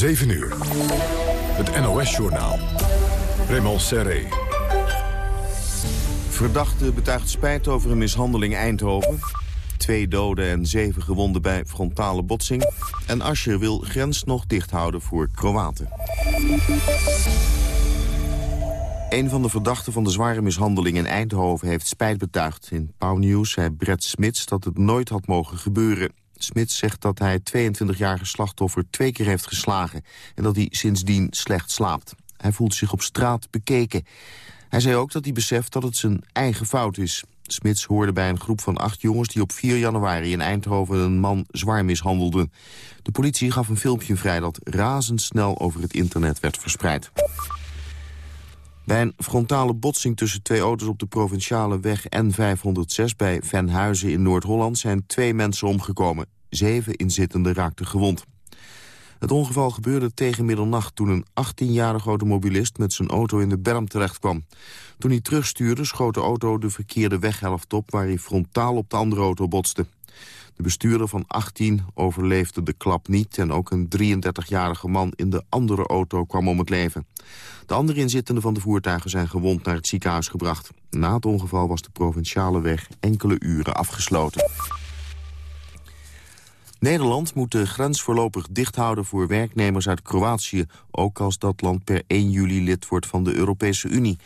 7 uur. Het NOS-journaal. Raymond Serré. Verdachte betuigt spijt over een mishandeling Eindhoven. Twee doden en zeven gewonden bij frontale botsing. En Ascher wil grens nog dicht houden voor Kroaten. Een van de verdachten van de zware mishandeling in Eindhoven heeft spijt betuigd. In Pauw News zei Brett Smits dat het nooit had mogen gebeuren. Smits zegt dat hij het 22-jarige slachtoffer twee keer heeft geslagen... en dat hij sindsdien slecht slaapt. Hij voelt zich op straat bekeken. Hij zei ook dat hij beseft dat het zijn eigen fout is. Smits hoorde bij een groep van acht jongens die op 4 januari in Eindhoven een man zwaar mishandelden. De politie gaf een filmpje vrij dat razendsnel over het internet werd verspreid. Bij een frontale botsing tussen twee auto's op de provinciale weg N506 bij Venhuizen in Noord-Holland zijn twee mensen omgekomen. Zeven inzittenden raakten gewond. Het ongeval gebeurde tegen middernacht toen een 18-jarige automobilist met zijn auto in de berm terechtkwam. Toen hij terugstuurde schoot de auto de verkeerde weghelft op waar hij frontaal op de andere auto botste. De bestuurder van 18 overleefde de klap niet... en ook een 33-jarige man in de andere auto kwam om het leven. De andere inzittenden van de voertuigen zijn gewond naar het ziekenhuis gebracht. Na het ongeval was de provinciale weg enkele uren afgesloten. Nederland moet de grens voorlopig dicht houden voor werknemers uit Kroatië... ook als dat land per 1 juli lid wordt van de Europese Unie.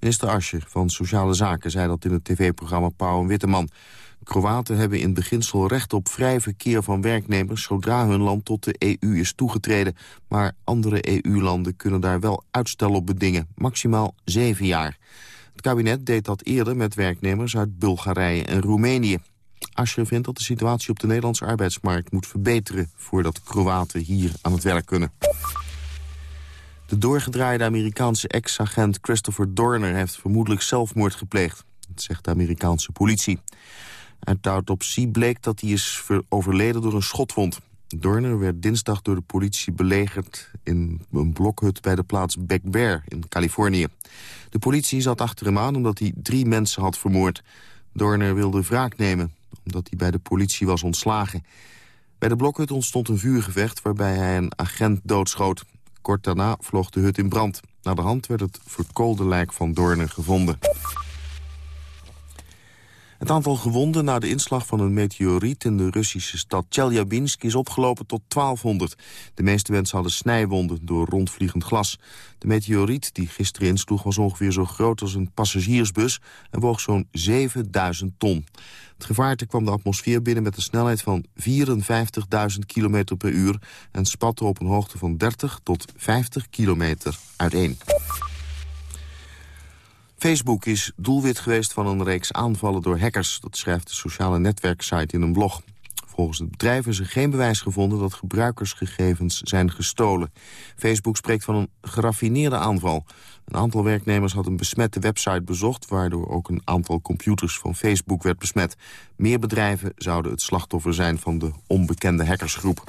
Minister Ascher van Sociale Zaken zei dat in het tv-programma Pauw en Witteman. Kroaten hebben in beginsel recht op vrij verkeer van werknemers... zodra hun land tot de EU is toegetreden. Maar andere EU-landen kunnen daar wel uitstel op bedingen. Maximaal zeven jaar. Het kabinet deed dat eerder met werknemers uit Bulgarije en Roemenië. Ascher vindt dat de situatie op de Nederlandse arbeidsmarkt moet verbeteren... voordat Kroaten hier aan het werk kunnen. De doorgedraaide Amerikaanse ex-agent Christopher Dorner... heeft vermoedelijk zelfmoord gepleegd. Zegt de Amerikaanse politie. Uit de autopsie bleek dat hij is overleden door een schotwond. Dorner werd dinsdag door de politie belegerd in een blokhut bij de plaats Back Bear in Californië. De politie zat achter hem aan omdat hij drie mensen had vermoord. Dorner wilde wraak nemen omdat hij bij de politie was ontslagen. Bij de blokhut ontstond een vuurgevecht waarbij hij een agent doodschoot. Kort daarna vloog de hut in brand. Na de hand werd het verkoolde lijk van Dorner gevonden. Het aantal gewonden na de inslag van een meteoriet in de Russische stad Chelyabinsk is opgelopen tot 1200. De meeste mensen hadden snijwonden door rondvliegend glas. De meteoriet die gisteren insloeg was ongeveer zo groot als een passagiersbus en woog zo'n 7000 ton. Het gevaarte kwam de atmosfeer binnen met een snelheid van 54.000 km per uur... en spatte op een hoogte van 30 tot 50 kilometer uiteen. Facebook is doelwit geweest van een reeks aanvallen door hackers. Dat schrijft de sociale netwerksite in een blog. Volgens het bedrijf is er geen bewijs gevonden dat gebruikersgegevens zijn gestolen. Facebook spreekt van een geraffineerde aanval. Een aantal werknemers had een besmette website bezocht... waardoor ook een aantal computers van Facebook werd besmet. Meer bedrijven zouden het slachtoffer zijn van de onbekende hackersgroep.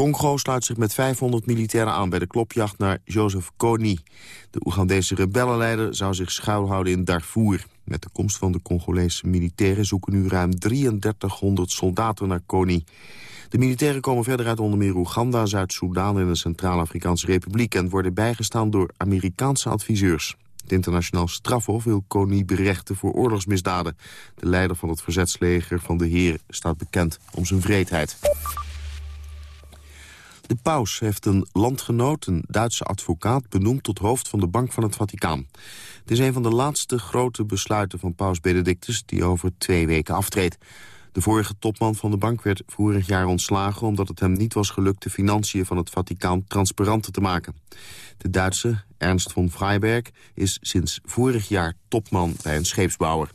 Congo sluit zich met 500 militairen aan bij de klopjacht naar Joseph Kony. De Oegandese rebellenleider zou zich schuilhouden in Darfur. Met de komst van de Congolese militairen zoeken nu ruim 3300 soldaten naar Kony. De militairen komen verder uit onder meer Oeganda, Zuid-Soedan en de Centraal-Afrikaanse Republiek... en worden bijgestaan door Amerikaanse adviseurs. Het internationaal strafhof wil Kony berechten voor oorlogsmisdaden. De leider van het verzetsleger van de Heer staat bekend om zijn vreedheid. De paus heeft een landgenoot, een Duitse advocaat, benoemd tot hoofd van de Bank van het Vaticaan. Het is een van de laatste grote besluiten van paus Benedictus die over twee weken aftreedt. De vorige topman van de bank werd vorig jaar ontslagen... omdat het hem niet was gelukt de financiën van het Vaticaan transparanter te maken. De Duitse Ernst von Freiberg is sinds vorig jaar topman bij een scheepsbouwer.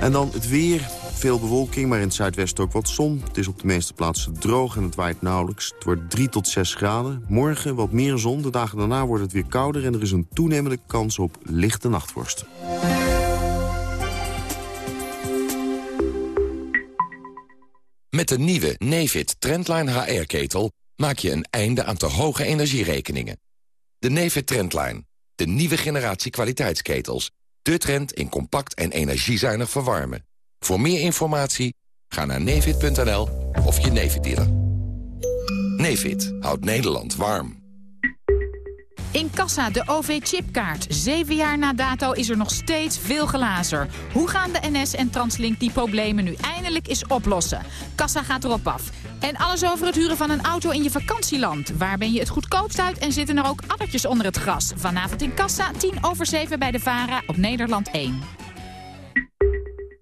En dan het weer. Veel bewolking, maar in het zuidwesten ook wat zon. Het is op de meeste plaatsen droog en het waait nauwelijks. Het wordt 3 tot 6 graden. Morgen wat meer zon. De dagen daarna wordt het weer kouder... en er is een toenemende kans op lichte nachtvorst. Met de nieuwe Nefit Trendline HR-ketel maak je een einde aan te hoge energierekeningen. De Nefit Trendline, de nieuwe generatie kwaliteitsketels. De trend in compact en energiezuinig verwarmen. Voor meer informatie ga naar nefit.nl of je Nefit dealer. Nefit houdt Nederland warm. In Kassa de OV-chipkaart. Zeven jaar na dato is er nog steeds veel gelazer. Hoe gaan de NS en Translink die problemen nu eindelijk eens oplossen? Kassa gaat erop af. En alles over het huren van een auto in je vakantieland. Waar ben je het goedkoopst uit en zitten er ook addertjes onder het gras? Vanavond in Kassa, 10 over 7 bij de VARA op Nederland 1.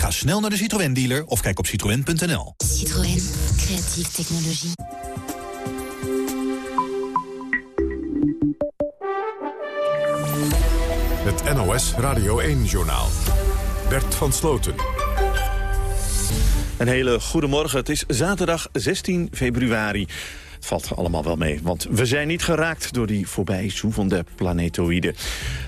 Ga snel naar de Citroën dealer of kijk op citroën.nl. Citroën, creatieve technologie. Het NOS Radio 1-journaal. Bert van Sloten. Een hele goede morgen. Het is zaterdag 16 februari. Valt allemaal wel mee, want we zijn niet geraakt door die voorbij zoevende planetoïden.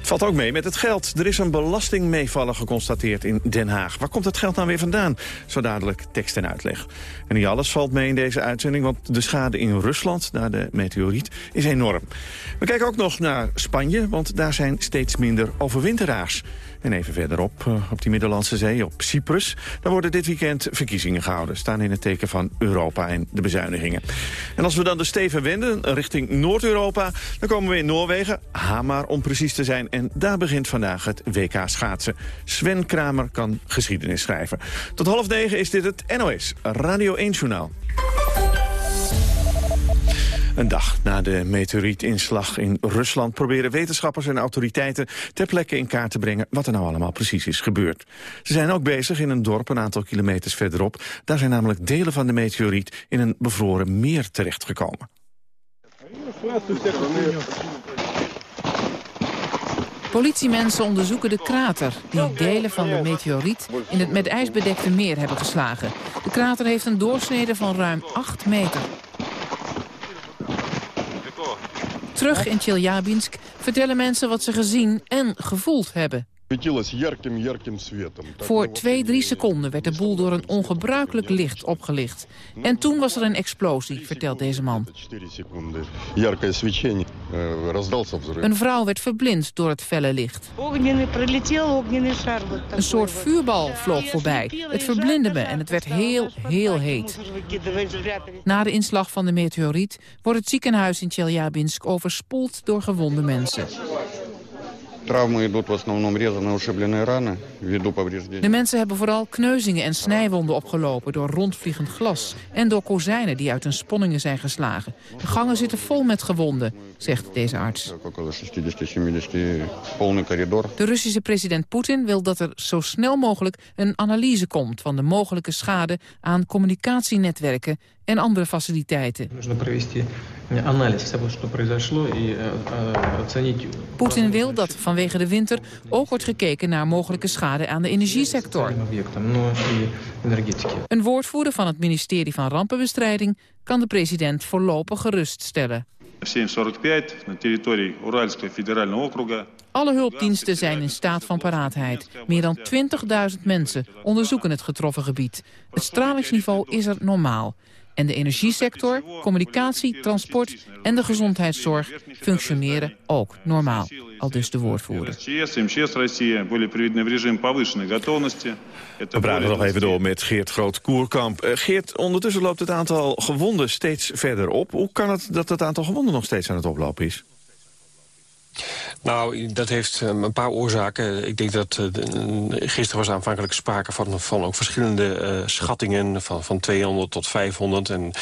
Valt ook mee met het geld. Er is een belastingmeevaller geconstateerd in Den Haag. Waar komt het geld nou weer vandaan? Zo dadelijk tekst en uitleg. En niet alles valt mee in deze uitzending, want de schade in Rusland, naar de meteoriet, is enorm. We kijken ook nog naar Spanje, want daar zijn steeds minder overwinteraars. En even verderop, eh, op die Middellandse Zee, op Cyprus... daar worden dit weekend verkiezingen gehouden. Staan in het teken van Europa en de bezuinigingen. En als we dan de steven wenden richting Noord-Europa... dan komen we in Noorwegen, Hamar om precies te zijn. En daar begint vandaag het WK schaatsen. Sven Kramer kan geschiedenis schrijven. Tot half negen is dit het NOS Radio 1-journaal. Een dag na de meteorietinslag in Rusland proberen wetenschappers en autoriteiten ter plekke in kaart te brengen wat er nou allemaal precies is gebeurd. Ze zijn ook bezig in een dorp een aantal kilometers verderop. Daar zijn namelijk delen van de meteoriet in een bevroren meer terechtgekomen. Politiemensen onderzoeken de krater die delen van de meteoriet in het met ijs bedekte meer hebben geslagen. De krater heeft een doorsnede van ruim 8 meter. Terug in Tjeljabinsk vertellen mensen wat ze gezien en gevoeld hebben. Voor twee, drie seconden werd de boel door een ongebruikelijk licht opgelicht. En toen was er een explosie, vertelt deze man. Een vrouw werd verblind door het felle licht. Een soort vuurbal vloog voorbij. Het verblindde me en het werd heel, heel heet. Na de inslag van de meteoriet wordt het ziekenhuis in Tjeljabinsk overspoeld door gewonde mensen. De mensen hebben vooral kneuzingen en snijwonden opgelopen door rondvliegend glas en door kozijnen die uit hun sponningen zijn geslagen. De gangen zitten vol met gewonden, zegt deze arts. De Russische president Poetin wil dat er zo snel mogelijk een analyse komt van de mogelijke schade aan communicatienetwerken en andere faciliteiten. Poetin wil dat vanwege de winter ook wordt gekeken naar mogelijke schade aan de energiesector. Een woordvoerder van het ministerie van Rampenbestrijding kan de president voorlopig geruststellen. Alle hulpdiensten zijn in staat van paraatheid. Meer dan 20.000 mensen onderzoeken het getroffen gebied. Het stralingsniveau is er normaal. En de energiesector, communicatie, transport en de gezondheidszorg functioneren ook normaal. Al dus de woordvoerder. We praten nog even door met Geert Groot-Koerkamp. Uh, Geert, ondertussen loopt het aantal gewonden steeds verder op. Hoe kan het dat het aantal gewonden nog steeds aan het oplopen is? Nou, dat heeft um, een paar oorzaken. Ik denk dat uh, gisteren was aanvankelijk sprake van, ook verschillende uh, schattingen... Van, van 200 tot 500. En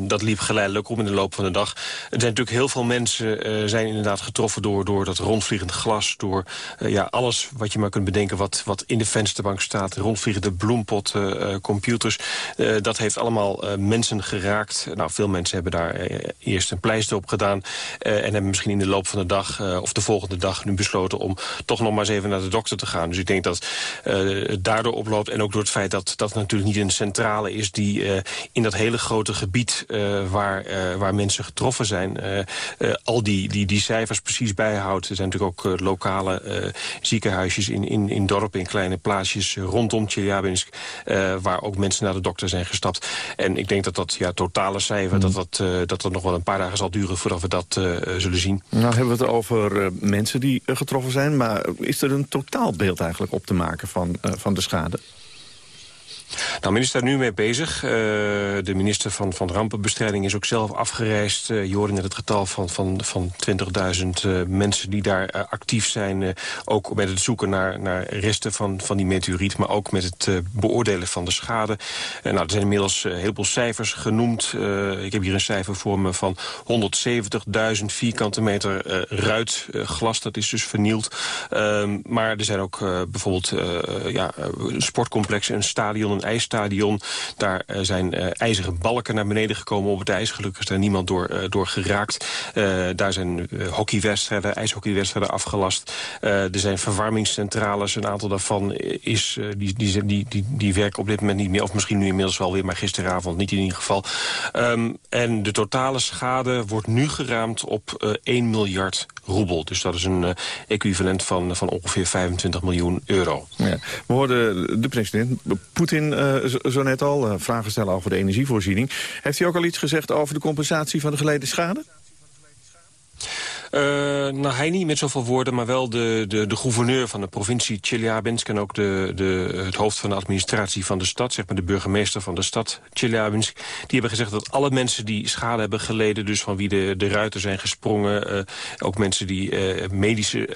dat liep geleidelijk op in de loop van de dag. Er zijn natuurlijk heel veel mensen zijn inderdaad getroffen... door, door dat rondvliegend glas, door ja, alles wat je maar kunt bedenken... wat, wat in de vensterbank staat, rondvliegende bloempot, computers. dat heeft allemaal mensen geraakt. Nou, veel mensen hebben daar eerst een pleister op gedaan... en hebben misschien in de loop van de dag of de volgende dag nu besloten om toch nog maar eens even naar de dokter te gaan. Dus ik denk dat het daardoor oploopt en ook door het feit dat dat natuurlijk niet een centrale is die in dat hele grote gebied waar, waar mensen getroffen zijn, al die, die, die cijfers precies bijhoudt. Er zijn natuurlijk ook lokale ziekenhuisjes in, in, in dorpen, in kleine plaatsjes rondom Tjeljabinsk, waar ook mensen naar de dokter zijn gestapt. En ik denk dat dat ja, totale cijfer, dat, dat, dat dat nog wel een paar dagen zal duren voordat we dat zullen zien. Nou hebben we het over mensen die getroffen zijn, maar is er een totaalbeeld eigenlijk op te maken van, van de schade? Nou, men is daar nu mee bezig. Uh, de minister van, van Rampenbestrijding is ook zelf afgereisd. Uh, je hoorde net het getal van, van, van 20.000 uh, mensen die daar actief zijn. ook met het zoeken naar, naar resten van, van die meteoriet. Maar ook met het beoordelen van de schade. nou, er zijn inmiddels een heleboel cijfers genoemd. ik heb hier een cijfer voor me van 170.000 vierkante meter ruitglas. dat is dus vernield. Ehm, maar er zijn ook bijvoorbeeld ja, sportcomplexen, een stadion een ijsstadion. Daar uh, zijn uh, ijzeren balken naar beneden gekomen op het ijs. Gelukkig is daar niemand door, uh, door geraakt. daar zijn hockeywedstrijden, ijshockeywedstrijden afgelast. er zijn verwarmingscentrales. Een aantal daarvan is, die, die, die, die, die werken op dit moment niet meer. Of misschien nu inmiddels wel weer, maar gisteravond niet in ieder geval. Um, en de totale schade wordt nu geraamd op 1 miljard roebel. Dus dat is een equivalent van, van ongeveer 25 miljoen euro. Ja. We hoorden de president Poetin zo net al, uh, vragen stellen over de energievoorziening. Heeft hij ook al iets gezegd over de compensatie van de geleden schade? Uh, nou, hij niet met zoveel woorden, maar wel de, de, de gouverneur van de provincie Chelyabinsk... en ook de, de, het hoofd van de administratie van de stad, zeg maar de burgemeester van de stad Chelyabinsk... die hebben gezegd dat alle mensen die schade hebben geleden... dus van wie de, de ruiten zijn gesprongen, uh, ook mensen die uh, medische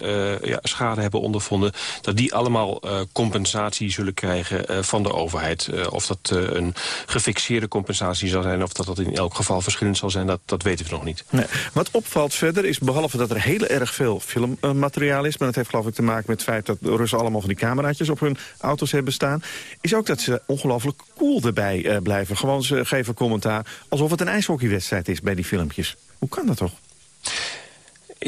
ja, schade hebben ondervonden... dat die allemaal compensatie zullen krijgen van de overheid. of dat een gefixeerde compensatie zal zijn... of dat dat in elk geval verschillend zal zijn, dat, dat weten we nog niet. Wat opvalt verder is behalve behalve dat er heel erg veel filmmateriaal is... maar dat heeft geloof ik te maken met het feit dat de Russen allemaal van die cameraatjes op hun auto's hebben staan... is ook dat ze ongelooflijk cool erbij uh, blijven. Gewoon ze geven commentaar alsof het een ijshockeywedstrijd is bij die filmpjes. Hoe kan dat toch?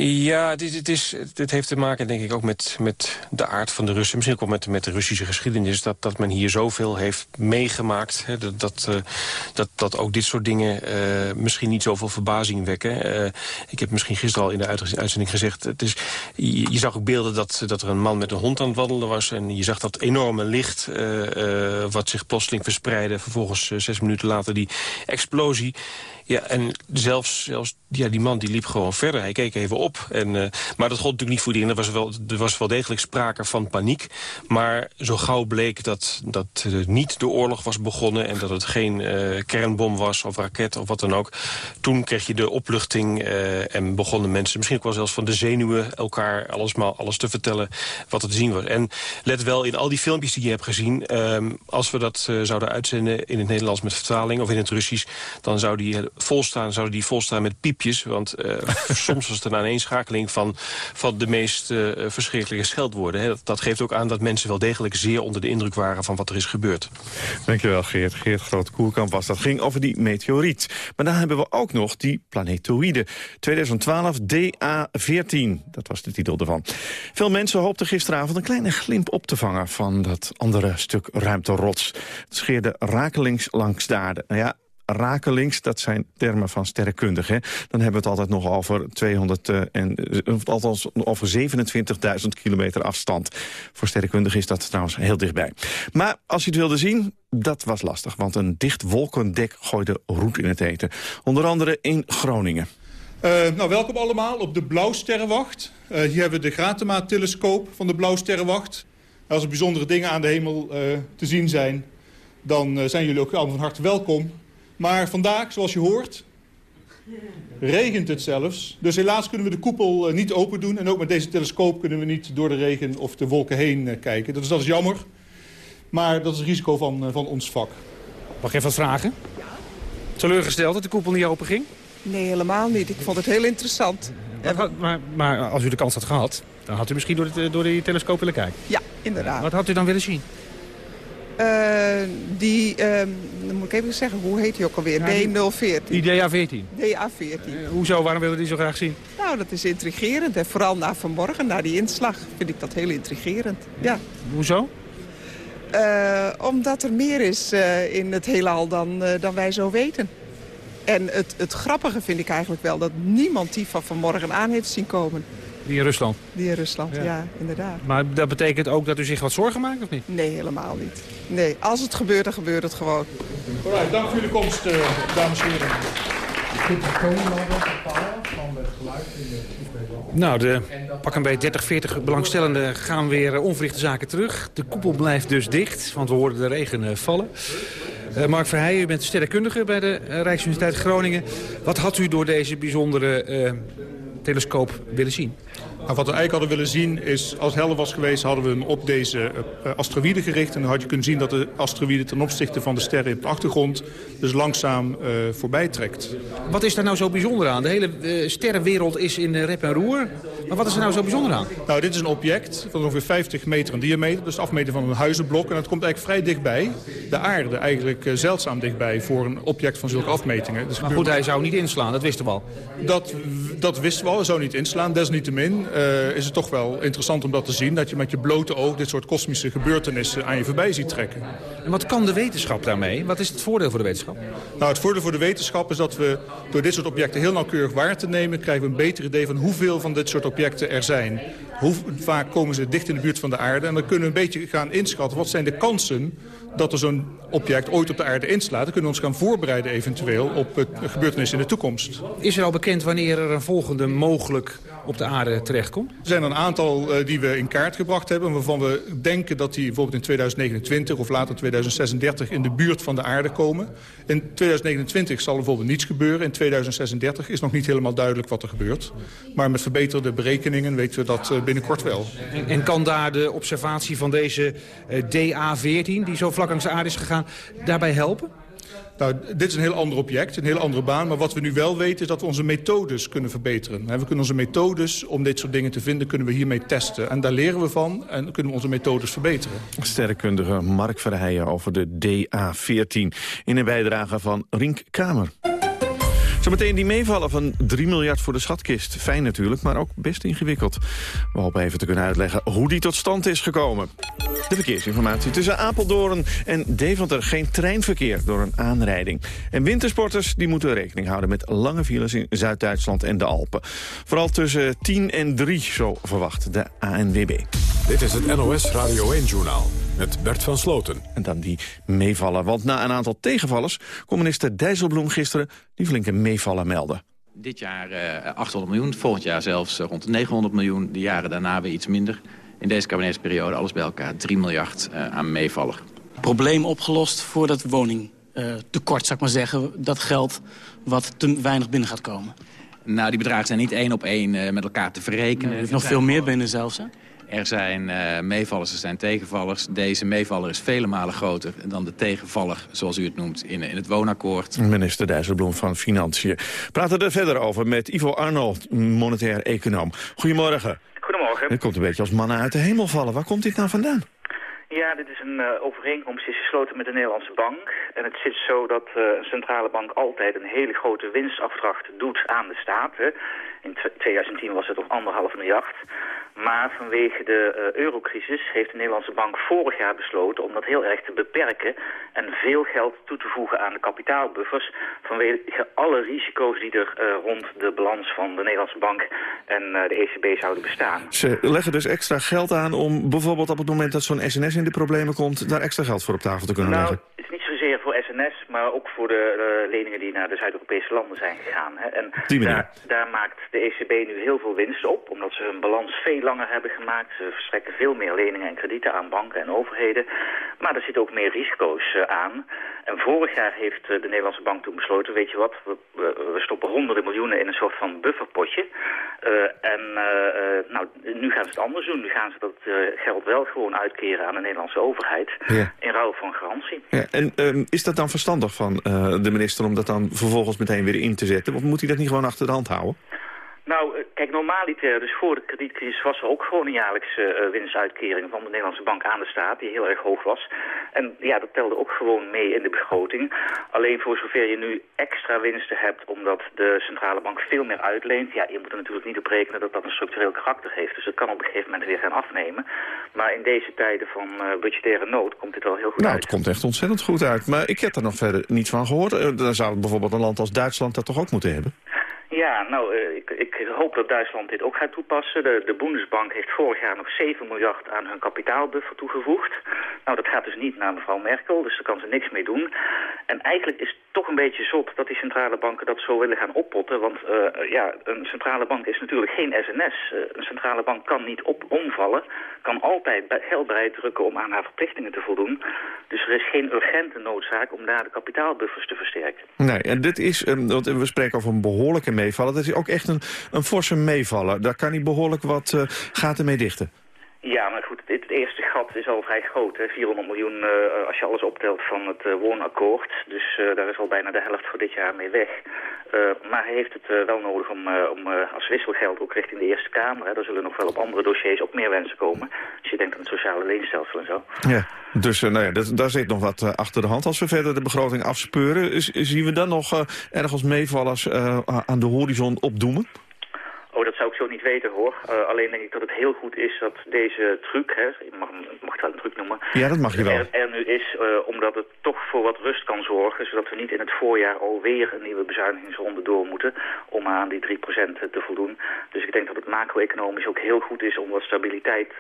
Ja, dit, is, dit heeft te maken denk ik ook met, met de aard van de Russen. Misschien ook met, met de Russische geschiedenis. Dat, dat men hier zoveel heeft meegemaakt. Hè, dat, dat, uh, dat, dat ook dit soort dingen uh, misschien niet zoveel verbazing wekken. Uh, ik heb misschien gisteren al in de uitzending gezegd... Je, zag ook beelden dat, dat er een man met een hond aan het wandelen was. En je zag dat enorme licht wat zich plotseling verspreidde. Vervolgens zes minuten later die explosie. Ja, en zelfs, zelfs ja, die man die liep gewoon verder. Hij keek even op. En, uh, maar dat gold natuurlijk niet voor iedereen. Er was, wel, er was wel degelijk sprake van paniek. Maar zo gauw bleek dat, dat niet de oorlog was begonnen... en dat het geen uh, kernbom was of raket of wat dan ook. Toen kreeg je de opluchting en begonnen mensen... misschien ook wel zelfs van de zenuwen elkaar alles, maar alles te vertellen wat er te zien was. En let wel, in al die filmpjes die je hebt gezien... Ehm, als we dat zouden uitzenden in het Nederlands met vertaling... of in het Russisch, dan zou die volstaan, zouden die volstaan met piepjes. Want uh, soms was het een aaneenschakeling van, van de meest uh, verschrikkelijke scheldwoorden. Hè. Dat, dat, geeft ook aan dat mensen wel degelijk zeer onder de indruk waren van wat er is gebeurd. Dankjewel Geert. Geert Groot-Koerkamp was. Dat ging over die meteoriet. Maar dan hebben we ook nog die planetoïde. 2012 DA14, dat was de titel ervan. Veel mensen hoopten gisteravond een kleine glimp op te vangen... van dat andere stuk ruimterots. Het scheerde rakelings langs de Nou ja, rakelings, dat zijn termen van sterrenkundigen. Dan hebben we het altijd nog over 200 uh, en eh, althans over 27.000 kilometer afstand. Voor sterrenkundigen is dat trouwens heel dichtbij. Maar als je het wilde zien, dat was lastig, want een dicht wolkendek gooide roet in het eten. Onder andere in Groningen. Uh, nou, welkom allemaal op de Blauwsterrenwacht. Hier hebben we de Gratema-telescoop van de Blauwsterrenwacht. Als er bijzondere dingen aan de hemel te zien zijn... dan zijn jullie ook allemaal van harte welkom. Maar vandaag, zoals je hoort, regent het zelfs. Dus helaas kunnen we de koepel eh, niet open doen. En ook met deze telescoop kunnen we niet door de regen of de wolken heen eh, kijken. Dat is, dat is jammer. Maar dat is het risico van, eh, van ons vak. Mag ik even wat vragen? Teleurgesteld dat de koepel niet open ging? Nee, helemaal niet. Ik vond het heel interessant. Maar, maar, maar als u de kans had gehad, dan had u misschien door, de, door die telescoop willen kijken? Ja, inderdaad. Wat had u dan willen zien? Uh, die, dan moet ik even zeggen, hoe heet die ook alweer? D014. Die DA14? DA14. Uh, hoezo, waarom willen die zo graag zien? Nou, dat is intrigerend. En vooral na vanmorgen, na die inslag, vind ik dat heel intrigerend. Ja. Hoezo? Uh, omdat er meer is uh, in het heelal dan, uh, dan wij zo weten. En het, het grappige vind ik eigenlijk wel dat niemand die van vanmorgen aan heeft zien komen. Die in Rusland? Die in Rusland, ja. ja. inderdaad. Maar dat betekent ook dat u zich wat zorgen maakt, of niet? Nee, helemaal niet. Nee, als het gebeurt, dan gebeurt het gewoon. Alright, dank voor jullie komst, dames en heren. Nou, de pak een beetje 30, 40 belangstellenden gaan weer onverrichte zaken terug. De koepel blijft dus dicht, want we hoorden de regen vallen. Uh, Mark Verheijen, u bent sterrenkundige bij de Rijksuniversiteit Groningen. Wat had u door deze bijzondere uh, telescoop willen zien? Wat we eigenlijk hadden willen zien is, als helder was geweest... hadden we hem op deze uh, asteroïde gericht. En dan had je kunnen zien dat de asteroïde ten opzichte van de sterren in de achtergrond... dus langzaam uh, voorbij trekt. Wat is daar nou zo bijzonder aan? De hele uh, sterrenwereld is in rep en roer. Maar wat is er nou zo bijzonder aan? Nou, dit is een object van ongeveer 50 meter in diameter. Dus de afmeting van een huizenblok. En dat komt eigenlijk vrij dichtbij. De aarde eigenlijk zeldzaam dichtbij voor een object van zulke afmetingen. Dus maar goed, hij zou niet inslaan, dat wisten we al. Dat, dat wisten we al, hij zou niet inslaan. Desniettemin uh, is het toch wel interessant om dat te zien. Dat je met je blote oog dit soort kosmische gebeurtenissen aan je voorbij ziet trekken. En wat kan de wetenschap daarmee? Wat is het voordeel voor de wetenschap? Nou, het voordeel voor de wetenschap is dat we door dit soort objecten heel nauwkeurig waar te nemen... krijgen we een beter idee van hoeveel van dit soort objecten er zijn. Hoe vaak komen ze dicht in de buurt van de aarde. En dan kunnen we een beetje gaan inschatten wat zijn de kansen dat er zo'n object ooit op de aarde inslaat. Dan kunnen we ons gaan voorbereiden eventueel op het gebeurtenis in de toekomst. Is er al bekend wanneer er een volgende mogelijk op de aarde terechtkomt? Er zijn er een aantal uh, die we in kaart gebracht hebben... waarvan we denken dat die bijvoorbeeld in 2029 of later 2036 in de buurt van de aarde komen. In 2029 zal er bijvoorbeeld niets gebeuren. In 2036 is nog niet helemaal duidelijk wat er gebeurt. Maar met verbeterde berekeningen weten we dat uh, binnenkort wel. En, en, kan daar de observatie van deze uh, DA14, die zo vlak langs de aarde is gegaan, daarbij helpen? Nou, dit is een heel ander object, een heel andere baan. Maar wat we nu wel weten is dat we onze methodes kunnen verbeteren. We kunnen onze methodes om dit soort dingen te vinden, kunnen we hiermee testen. En daar leren we van en kunnen we onze methodes verbeteren. Sterrenkundige Mark Verheijen over de DA14 in een bijdrage van Rink Kamer. Zometeen die meevallen van 3 miljard voor de schatkist. Fijn natuurlijk, maar ook best ingewikkeld. We hopen even te kunnen uitleggen hoe die tot stand is gekomen. De verkeersinformatie tussen Apeldoorn en Deventer. Geen treinverkeer door een aanrijding. En wintersporters die moeten rekening houden met lange files in Zuid-Duitsland en de Alpen. Vooral tussen 10 en 3, zo verwacht de ANWB. Dit is het NOS Radio 1-journaal met Bert van Sloten. En dan die meevallen, want na een aantal tegenvallers... kon minister Dijsselbloem gisteren die flinke meevallen melden. Dit jaar uh, 800 miljoen, volgend jaar zelfs rond de 900 miljoen. De jaren daarna weer iets minder. In deze kabinetsperiode alles bij elkaar 3 miljard uh, aan meevaller. Probleem opgelost voor dat woningtekort, zou ik maar zeggen. Dat geld wat te weinig binnen gaat komen. Nou, die bedragen zijn niet één op één uh, met elkaar te verrekenen. er heeft nog veel meer binnen zelfs, hè? Er zijn uh, meevallers, er zijn tegenvallers. Deze meevaller is vele malen groter dan de tegenvaller, zoals u het noemt, in, in het woonakkoord. Minister Dijsselbloem van Financiën. Praten er verder over met Ivo Arnold, monetair econoom. Goedemorgen. Goedemorgen. Dit komt een beetje als mannen uit de hemel vallen. Waar komt dit nou vandaan? Ja, dit is een uh, overeenkomst die is gesloten met de Nederlandse bank. En het zit zo dat uh, een centrale bank altijd een hele grote winstafdracht doet aan de staat. Hè. In 2010 was het nog anderhalf miljard. Maar vanwege de uh, eurocrisis heeft de Nederlandse bank vorig jaar besloten om dat heel erg te beperken en veel geld toe te voegen aan de kapitaalbuffers vanwege alle risico's die er uh, rond de balans van de Nederlandse bank en uh, de ECB zouden bestaan. Ze leggen dus extra geld aan om bijvoorbeeld op het moment dat zo'n SNS in de problemen komt daar extra geld voor op tafel te kunnen nou, leggen? Het is niet zozeer voor SNS, maar ook voor de leningen die naar de Zuid-Europese landen zijn gegaan. Hè. En daar, daar maakt de ECB nu heel veel winst op, omdat ze hun balans veel langer hebben gemaakt. Ze verstrekken veel meer leningen en kredieten aan banken en overheden. Maar er zitten ook meer risico's uh, aan. En vorig jaar heeft uh, de Nederlandse bank toen besloten, weet je wat, we, we, we stoppen honderden miljoenen in een soort van bufferpotje. En nou, nu gaan ze het anders doen. Nu gaan ze dat geld wel gewoon uitkeren aan de Nederlandse overheid ja. in ruil van garantie. Ja, en ehm, is dat dan verstandig van de minister om dat dan vervolgens meteen weer in te zetten? Of moet hij dat niet gewoon achter de hand houden? Nou, Kijk, normaliter, dus voor de kredietcrisis was er ook gewoon een jaarlijkse uh, winstuitkering van de Nederlandse bank aan de staat, die heel erg hoog was. En ja, dat telde ook gewoon mee in de begroting. Alleen voor zover je nu extra winsten hebt, omdat de centrale bank veel meer uitleent, ja, je moet er natuurlijk niet op rekenen dat dat een structureel karakter heeft. Dus dat kan op een gegeven moment weer gaan afnemen. Maar in deze tijden van uh, budgettaire nood komt dit wel heel goed nou, uit. het komt echt ontzettend goed uit. Maar ik heb er nog verder niets van gehoord. Dan zou bijvoorbeeld een land als Duitsland dat toch ook moeten hebben? Ja, nou, uh, ik, ik, hoop dat Duitsland dit ook gaat toepassen. De, de Bundesbank heeft vorig jaar nog 7 miljard aan hun kapitaalbuffer toegevoegd. Nou, dat gaat dus niet naar mevrouw Merkel, dus daar kan ze niks mee doen. En eigenlijk is het toch een beetje zot dat die centrale banken dat zo willen gaan oppotten. Want uh, ja, een centrale bank is natuurlijk geen SNS. Uh, een centrale bank kan niet op omvallen, kan altijd geld drukken om aan haar verplichtingen te voldoen. Dus er is geen urgente noodzaak om daar de kapitaalbuffers te versterken. Nee, en dit is, want we spreken over een behoorlijke Dat is ook echt een, een forse meevallen. Daar kan hij behoorlijk wat uh, gaten mee dichten. Ja, maar goed, dit, het eerste gat is al vrij groot. Hè? 400 miljoen uh, als je alles optelt van het uh, woonakkoord. Dus uh, daar is al bijna de helft voor dit jaar mee weg. maar hij heeft het wel nodig om, om als wisselgeld ook richting de Eerste Kamer. Er zullen nog wel op andere dossiers ook meer wensen komen. Als je denkt aan het sociale leenstelsel en zo. Ja, dus nou ja, daar zit nog wat achter de hand. Als we verder de begroting afspeuren, zien we dan nog ergens meevallers aan de horizon opdoemen? Oh, dat zou ik zo niet weten hoor. Uh, alleen denk ik dat het heel goed is dat deze truc, hè, ik mag, mag het wel een truc noemen... Ja, dat mag je wel. Er, er nu is, uh, omdat het toch voor wat rust kan zorgen... zodat we niet in het voorjaar alweer een nieuwe bezuinigingsronde door moeten... om aan die 3% te voldoen. Dus ik denk dat het macro-economisch ook heel goed is om wat stabiliteit uh,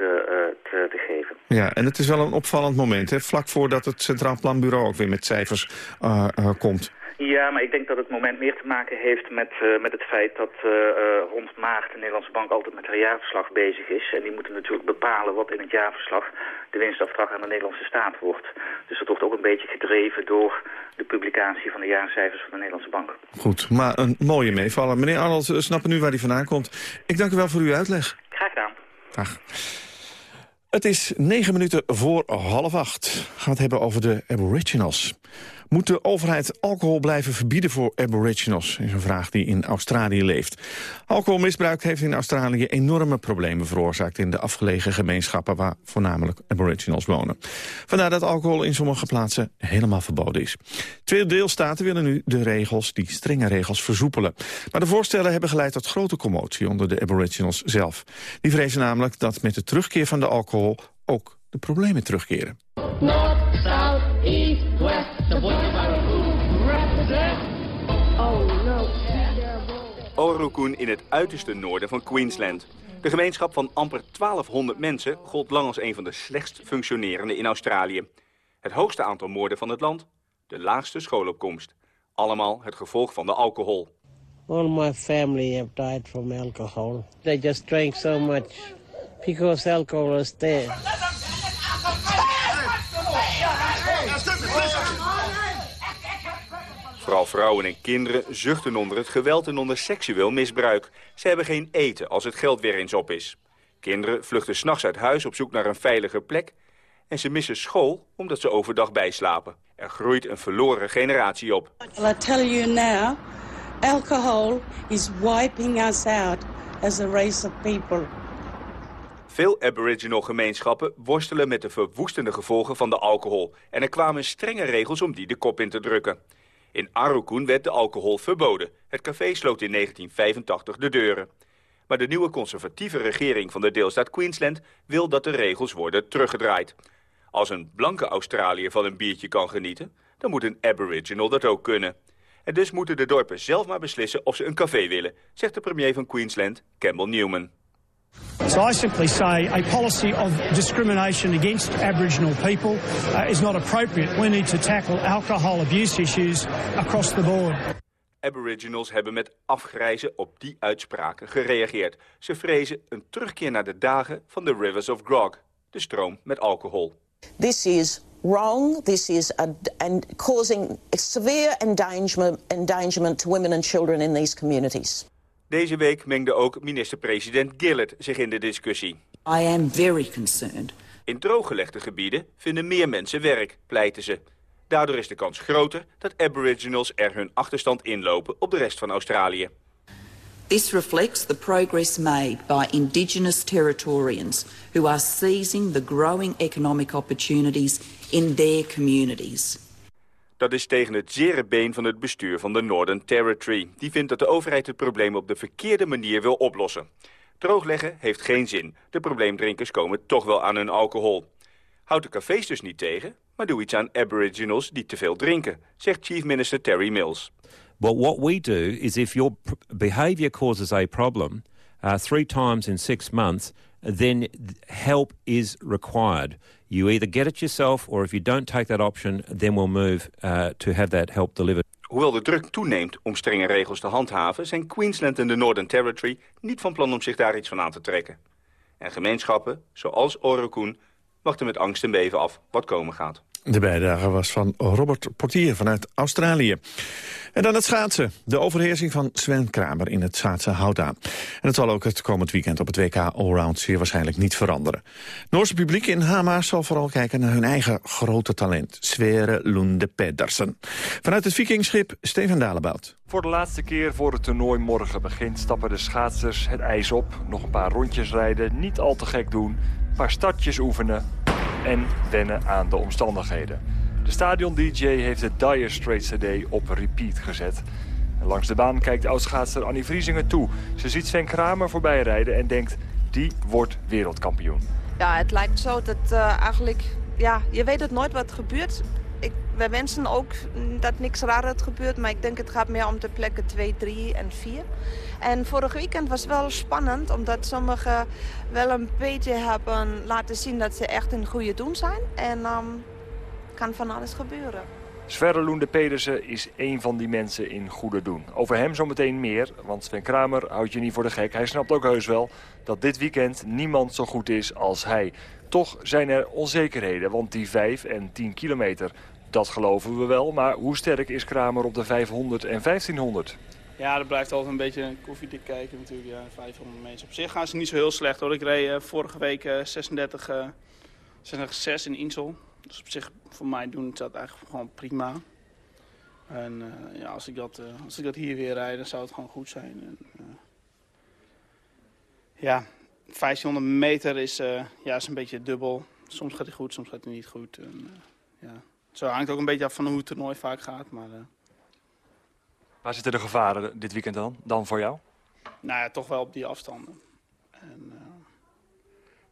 te, te, geven. Ja, en het is wel een opvallend moment, hè? vlak voordat het Centraal Planbureau ook weer met cijfers komt. Ja, maar ik denk dat het moment meer te maken heeft met, uh, met het feit dat uh, rond maart de Nederlandse bank altijd met haar jaarverslag bezig is. En die moeten natuurlijk bepalen wat in het jaarverslag de winstafdracht aan de Nederlandse staat wordt. Dus dat wordt ook een beetje gedreven door de publicatie van de jaarcijfers van de Nederlandse bank. Goed, maar een mooie meevaller. Meneer Arnold, snappen nu waar die vandaan komt. Ik dank u wel voor uw uitleg. Graag gedaan. Dag. Het is negen minuten voor half acht. Gaan we het hebben over de aboriginals. Moet de overheid alcohol blijven verbieden voor aboriginals? is een vraag die in Australië leeft. Alcoholmisbruik heeft in Australië enorme problemen veroorzaakt... in de afgelegen gemeenschappen waar voornamelijk aboriginals wonen. Vandaar dat alcohol in sommige plaatsen helemaal verboden is. Twee deelstaten willen nu de regels, die strenge regels, versoepelen. Maar de voorstellen hebben geleid tot grote commotie onder de aboriginals zelf. Die vrezen namelijk dat met de terugkeer van de alcohol ook de problemen terugkeren. North, south, east, west, the Oh no. Orokoen in het uiterste noorden van Queensland. De gemeenschap van amper 1200 mensen gold lang als een van de slechtst functionerende in Australië. Het hoogste aantal moorden van het land, de laagste schoolopkomst. Allemaal het gevolg van de alcohol. All my family have died from alcohol. They just drank so much because alcohol was there. Vooral vrouwen en kinderen zuchten onder het geweld en onder seksueel misbruik. Ze hebben geen eten als het geld weer eens op is. Kinderen vluchten s'nachts uit huis op zoek naar een veilige plek. En ze missen school omdat ze overdag bijslapen. Er groeit een verloren generatie op. Well, I tell you now, alcohol is wiping us out as a race of people. Veel aboriginal gemeenschappen worstelen met de verwoestende gevolgen van de alcohol. En er kwamen strenge regels om die de kop in te drukken. In Arukoen werd de alcohol verboden. Het café sloot in 1985 de deuren. Maar de nieuwe conservatieve regering van de deelstaat Queensland wil dat de regels worden teruggedraaid. Als een blanke Australiër van een biertje kan genieten, dan moet een aboriginal dat ook kunnen. En dus moeten de dorpen zelf maar beslissen of ze een café willen, zegt de premier van Queensland, Campbell Newman. So I simply say a policy of discrimination against Aboriginal people uh, is not appropriate. We need to tackle alcohol abuse issues across the board. Aboriginals hebben met afgrijzen op die uitspraken gereageerd. Ze vrezen een terugkeer naar de dagen van de Rivers of Grog, de stroom met alcohol. This is wrong. This is a, and causing severe endangerment, endangerment to women and children in these communities. Deze week mengde ook minister-president Gillard zich in de discussie. I am very concerned. In drooggelegde gebieden vinden meer mensen werk, pleiten ze. Daardoor is de kans groter dat aboriginals er hun achterstand inlopen op de rest van Australië. This reflects the progress made by Indigenous Territorians who are seizing the growing economic opportunities in their communities. Dat is tegen het zere been van het bestuur van de Northern Territory. Die vindt dat de overheid het probleem op de verkeerde manier wil oplossen. Droogleggen heeft geen zin. De probleemdrinkers komen toch wel aan hun alcohol. Houd de cafés dus niet tegen, maar doe iets aan aboriginals die te veel drinken, zegt Chief Minister Terry Mills. Well, what we do is if your behavior causes a problem uh, three times in six months, then help is required. You either get it yourself, or if you don't take that option, then we'll move uh, to have that help delivered. Hoewel de druk toeneemt om strenge regels te handhaven... zijn Queensland en de Northern Territory niet van plan om zich daar iets van aan te trekken. En gemeenschappen, zoals Orokoen, wachten met angst en beven af wat komen gaat. De bijdrage was van Robert Portier vanuit Australië. En dan het schaatsen. De overheersing van Sven Kramer in het schaatsen aan. En het zal ook het komend weekend op het WK Allround zeer waarschijnlijk niet veranderen. Noorse publiek in Hama zal vooral kijken naar hun eigen grote talent. Sverre Lunde Pedersen. Vanuit het vikingschip Steven Dalebout. Voor de laatste keer voor het toernooi morgen begint stappen de schaatsers het ijs op. Nog een paar rondjes rijden, niet al te gek doen. Een paar startjes oefenen en wennen aan de omstandigheden. De stadion-dj heeft de Dire Straits CD op repeat gezet. Langs de baan kijkt oudschaatser Annie Vriezingen toe. Ze ziet Sven Kramer voorbij rijden en denkt, die wordt wereldkampioen. Ja, het lijkt zo dat uh, eigenlijk... Ja, je weet het nooit wat gebeurt. Ik, wij wensen ook dat niks raar gebeurt, maar ik denk het gaat meer om de plekken 2, 3 en 4. En vorig weekend was wel spannend, omdat sommigen wel een beetje hebben laten zien dat ze echt een goede doen zijn. En um, kan van alles gebeuren. Sverre Loende Pedersen is één van die mensen in goede doen. Over hem zometeen meer, want Sven Kramer houdt je niet voor de gek. Hij snapt ook heus wel dat dit weekend niemand zo goed is als hij. Toch zijn er onzekerheden, want die 5 en 10 kilometer, dat geloven we wel. Maar hoe sterk is Kramer op de 500 en 1500? Ja, dat blijft altijd een beetje koffiedik kijken natuurlijk. Ja, 500 meter. Op zich gaan ze niet zo heel slecht hoor. Ik reed uh, vorige week uh, 36, uh, 36 in Insel. Dus op zich, voor mij doen dat eigenlijk gewoon prima. En ja, als ik, dat, als ik dat hier weer rijd, dan zou het gewoon goed zijn. En, ja, 1500 meter is, ja, is een beetje dubbel. Soms gaat hij goed, soms gaat hij niet goed. En, ja. Zo hangt ook een beetje af van hoe het toernooi vaak gaat. Maar, Waar zitten de gevaren dit weekend dan, dan voor jou? Nou ja, toch wel op die afstanden. En,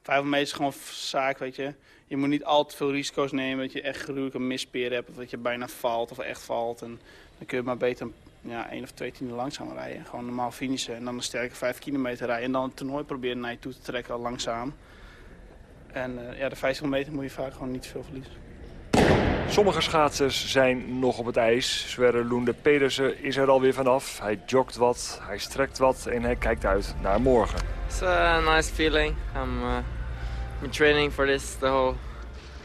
500 meter is gewoon zaak, weet je. Je moet niet al te veel risico's nemen dat je echt gruwelijk een mispeer hebt. Of dat je bijna valt of echt valt. En dan kun je maar beter ja, één of twee tienden langzaam rijden. Gewoon normaal finishen en dan een sterke 5 kilometer rijden. En dan het toernooi proberen naar je toe te trekken langzaam. En uh, ja, de 1500 meter moet je vaak gewoon niet veel verliezen. Sommige schaatsers zijn nog op het ijs. Sverre Loende Pedersen is er alweer vanaf. Hij jogt wat, hij strekt wat en hij kijkt uit naar morgen. It's a nice feeling. I'm uh, been training for this the whole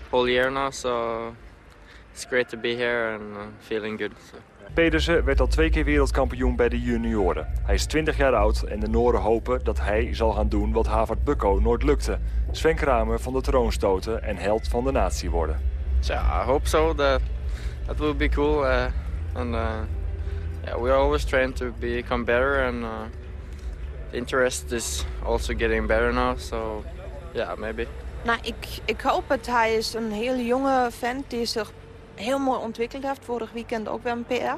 whole year now, so it's great to be here and uh, feeling good. So. Pedersen werd al twee keer wereldkampioen bij de junioren. Hij is 20 jaar oud en de Noren hopen dat hij zal gaan doen wat Havard Bukko nooit lukte. Sven Kramer van de troon stoten en held van de natie worden. Yeah, I hope so. That that would be cool. Uh, and uh, yeah, we always trying to become better, and uh, the interest is also getting better now. So yeah, maybe. Nou, ik, ik hoop het. Hij is een heel jonge vent die zich heel mooi ontwikkeld heeft. Vorig weekend ook weer een PR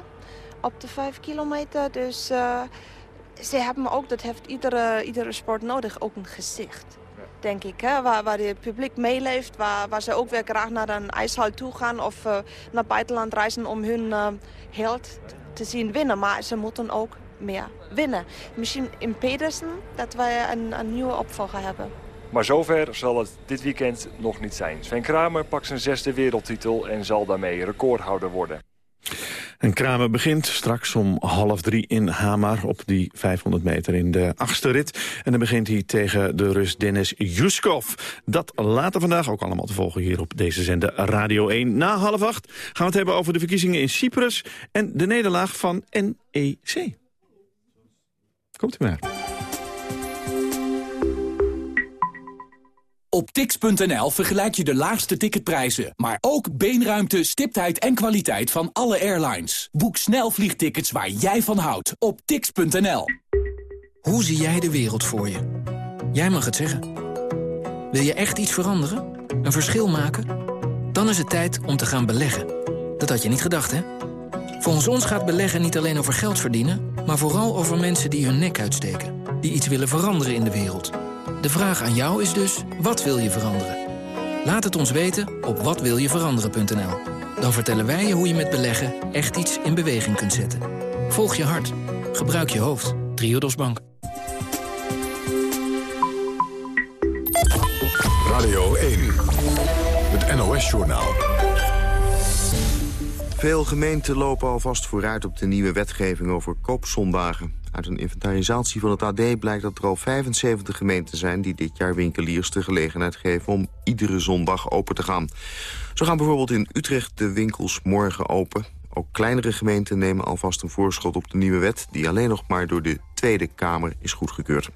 op de 5 kilometer. Dus uh, ze hebben ook, dat heeft iedere, iedere sport nodig, ook een gezicht denk ik. Hè? Waar, waar het publiek meeleeft, waar, waar ze ook weer graag naar een ijshal toe gaan... of uh, naar buitenland reizen om hun uh, held te zien winnen. Maar ze moeten ook meer winnen. Misschien in Pedersen dat wij een, een nieuwe opvolger hebben. Maar zover zal het dit weekend nog niet zijn. Sven Kramer pakt zijn zesde wereldtitel en zal daarmee recordhouder worden. En Kramer begint straks om half drie in Hamar op die 500 meter in de achtste rit. En dan begint hij tegen de Rus Dennis Juskov. Dat later vandaag ook allemaal te volgen hier op deze zender Radio 1. Na half acht gaan we het hebben over de verkiezingen in Cyprus en de nederlaag van NEC. Komt u maar. Op tix.nl vergelijk je de laagste ticketprijzen, maar ook beenruimte, stiptheid en kwaliteit van alle airlines. Boek snel vliegtickets waar jij van houdt op tix.nl. Hoe zie jij de wereld voor je? Jij mag het zeggen. Wil je echt iets veranderen? Een verschil maken? Dan is het tijd om te gaan beleggen. Dat had je niet gedacht, hè? Volgens ons gaat beleggen niet alleen over geld verdienen... maar vooral over mensen die hun nek uitsteken. Die iets willen veranderen in de wereld. De vraag aan jou is dus, wat wil je veranderen? Laat het ons weten op watwiljeveranderen.nl. Dan vertellen wij je hoe je met beleggen echt iets in beweging kunt zetten. Volg je hart. Gebruik je hoofd. Triodos Bank. Radio 1. Het NOS-journaal. Veel gemeenten lopen alvast vooruit op de nieuwe wetgeving over koopzondagen. Uit een inventarisatie van het AD blijkt dat er al 75 gemeenten zijn... die dit jaar winkeliers de gelegenheid geven om iedere zondag open te gaan. Zo gaan bijvoorbeeld in Utrecht de winkels morgen open. Ook kleinere gemeenten nemen alvast een voorschot op de nieuwe wet... die alleen nog maar door de Tweede Kamer is goedgekeurd.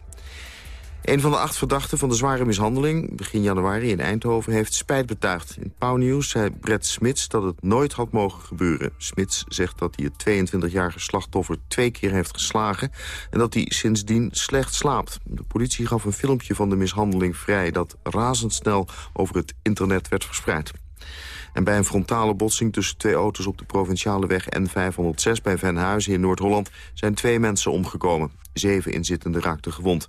Een van de acht verdachten van de zware mishandeling... begin januari in Eindhoven heeft spijt betuigd. In Pauwnieuws zei Brett Smits dat het nooit had mogen gebeuren. Smits zegt dat hij het 22-jarige slachtoffer twee keer heeft geslagen... en dat hij sindsdien slecht slaapt. De politie gaf een filmpje van de mishandeling vrij... dat razendsnel over het internet werd verspreid. En bij een frontale botsing tussen twee auto's op de provinciale weg N506 bij Venhuizen in Noord-Holland zijn twee mensen omgekomen. Zeven inzittenden raakten gewond.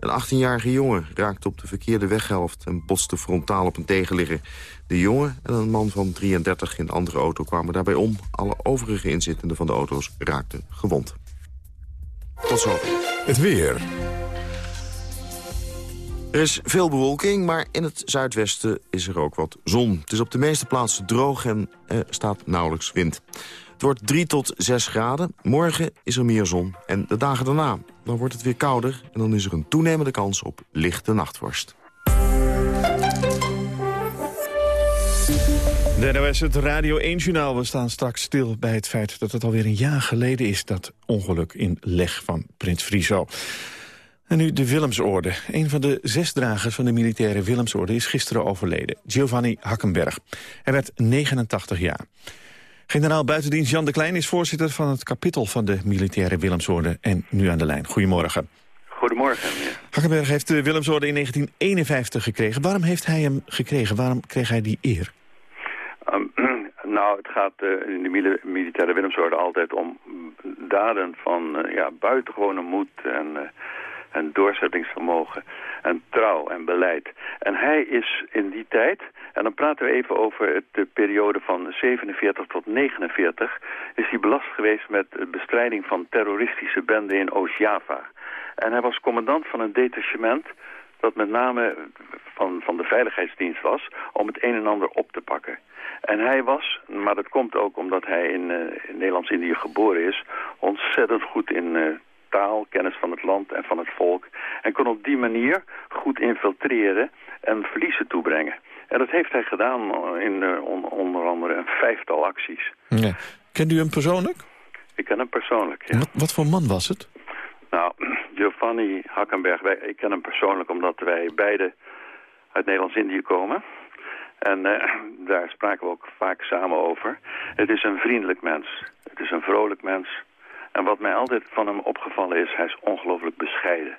Een 18-jarige jongen raakte op de verkeerde weghelft en botste frontaal op een tegenligger. De jongen en een man van 33 in een andere auto kwamen daarbij om. Alle overige inzittenden van de auto's raakten gewond. Tot zo. Het weer. Er is veel bewolking, maar in het zuidwesten is er ook wat zon. Het is op de meeste plaatsen droog en er staat nauwelijks wind. Het wordt 3 tot 6 graden. Morgen is er meer zon. En de dagen daarna, dan wordt het weer kouder... en dan is er een toenemende kans op lichte nachtvorst. De NOS, het Radio 1-journaal. We staan straks stil bij het feit dat het alweer een jaar geleden is... dat ongeluk in Leg van Prins Friso. En nu de Willemsorde. Een van de zes dragers van de militaire Willemsorde is gisteren overleden. Giovanni Hakkenberg. Hij werd 89 jaar. Generaal buitendienst Jan de Klein is voorzitter van het kapittel van de militaire Willemsorde. En nu aan de lijn. Goedemorgen. Goedemorgen. Hakkenberg heeft de Willemsorde in 1951 gekregen. Waarom heeft hij hem gekregen? Waarom kreeg hij die eer? Um, nou, het gaat uh, in de militaire Willemsorde altijd om daden van uh, ja, buitengewone moed en... Uh, en doorzettingsvermogen en trouw en beleid. En hij is in die tijd, en dan praten we even over de periode van 47 tot 49, is hij belast geweest met de bestrijding van terroristische benden in Oost-Java. En hij was commandant van een detachement dat met name van, van de veiligheidsdienst was om het een en ander op te pakken. En hij was, maar dat komt ook omdat hij in, in Nederlands-Indië geboren is, ontzettend goed in uh, taal, kennis van het land en van het volk. En kon op die manier goed infiltreren en verliezen toebrengen. En dat heeft hij gedaan in on, onder andere een vijftal acties. Ja. Kent u hem persoonlijk? Ik ken hem persoonlijk, ja. Wat, wat voor man was het? Nou, Giovanni Hakkenberg, wij, ik ken hem persoonlijk omdat wij beide uit Nederlands-Indië komen. En uh, daar spraken we ook vaak samen over. Het is een vriendelijk mens. Het is een vrolijk mens. En wat mij altijd van hem opgevallen is, hij is ongelooflijk bescheiden.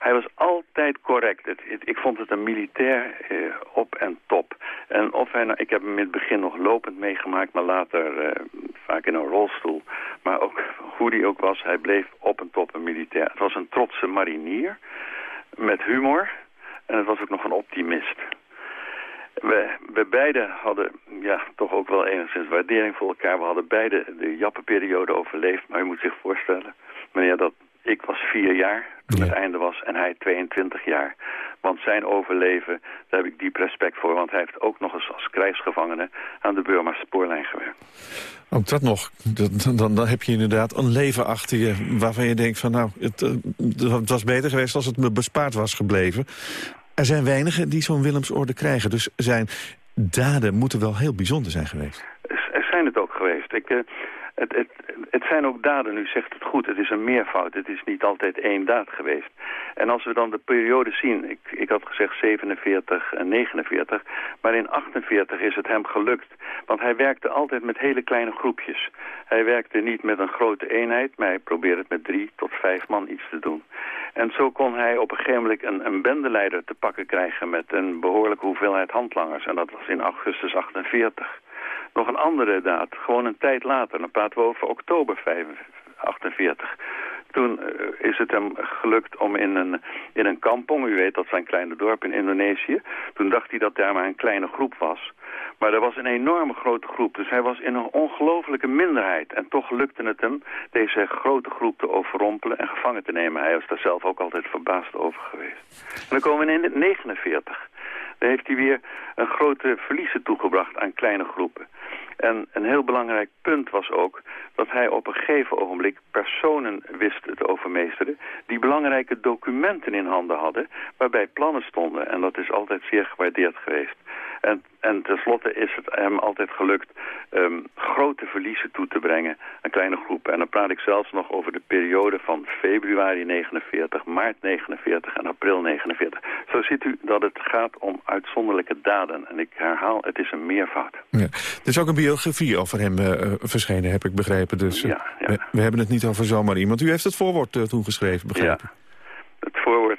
Hij was altijd correct. Ik vond het een militair eh, op en top. En of hij nou, ik heb hem in het begin nog lopend meegemaakt, maar later eh, vaak in een rolstoel. Maar ook hoe die ook was, hij bleef op en top een militair. Het was een trotse marinier met humor. En het was ook nog een optimist. We, we beiden hadden ja, toch ook wel enigszins waardering voor elkaar. We hadden beide de jappenperiode overleefd. Maar je moet zich voorstellen, meneer, dat ik was vier jaar toen het einde was en hij 22 jaar. Want zijn overleven, daar heb ik diep respect voor. Want hij heeft ook nog eens als krijgsgevangene aan de Burma spoorlijn gewerkt. Ook dat nog. Dan, dan, dan heb je inderdaad een leven achter je waarvan je denkt van nou, het, het was beter geweest als het me bespaard was gebleven. Er zijn weinigen die zo'n Willemsorde krijgen. Dus zijn daden moeten wel heel bijzonder zijn geweest. Er zijn het ook geweest. Ik, uh, het, het, het zijn ook daden, u zegt het goed, het is een meervoud. Het is niet altijd één daad geweest. En als we dan de periode zien, ik, ik had gezegd 47 en 49, maar in 48 is het hem gelukt. Want hij werkte altijd met hele kleine groepjes. Hij werkte niet met een grote eenheid, maar hij probeerde het met drie tot vijf man iets te doen. En zo kon hij op een gegeven moment een, een bendeleider te pakken krijgen met een behoorlijke hoeveelheid handlangers. En dat was in augustus 48 nog een andere daad, gewoon een tijd later. Dan praten we over oktober 48. Toen eh, is het hem gelukt om in een, in een kampong, u weet dat zijn kleine dorp in Indonesië, toen dacht hij dat daar maar een kleine groep was. Maar er was een enorme grote groep, dus hij was in een ongelofelijke minderheid. En toch lukte het hem deze grote groep te overrompelen en gevangen te nemen. Hij was daar zelf ook altijd verbaasd over geweest. En dan komen we in 49. Daar heeft hij weer een grote verliezen toegebracht aan kleine groepen. En een heel belangrijk punt was ook dat hij op een gegeven ogenblik personen wist te overmeesteren die belangrijke documenten in handen hadden waarbij plannen stonden. En dat is altijd zeer gewaardeerd geweest. En, en tenslotte is het hem altijd gelukt um, grote verliezen toe te brengen aan kleine groepen. En dan praat ik zelfs nog over de periode van februari 49, maart 49 en april 49. Zo ziet u dat het gaat om uitzonderlijke daden. En ik herhaal, het is een meervoud. Ja. Er is ook een biografie over hem uh, verschenen, heb ik begrepen. Dus uh, ja, ja. We, we, hebben het niet over zomaar iemand. U heeft het voorwoord uh, toen geschreven, begrepen. Ja.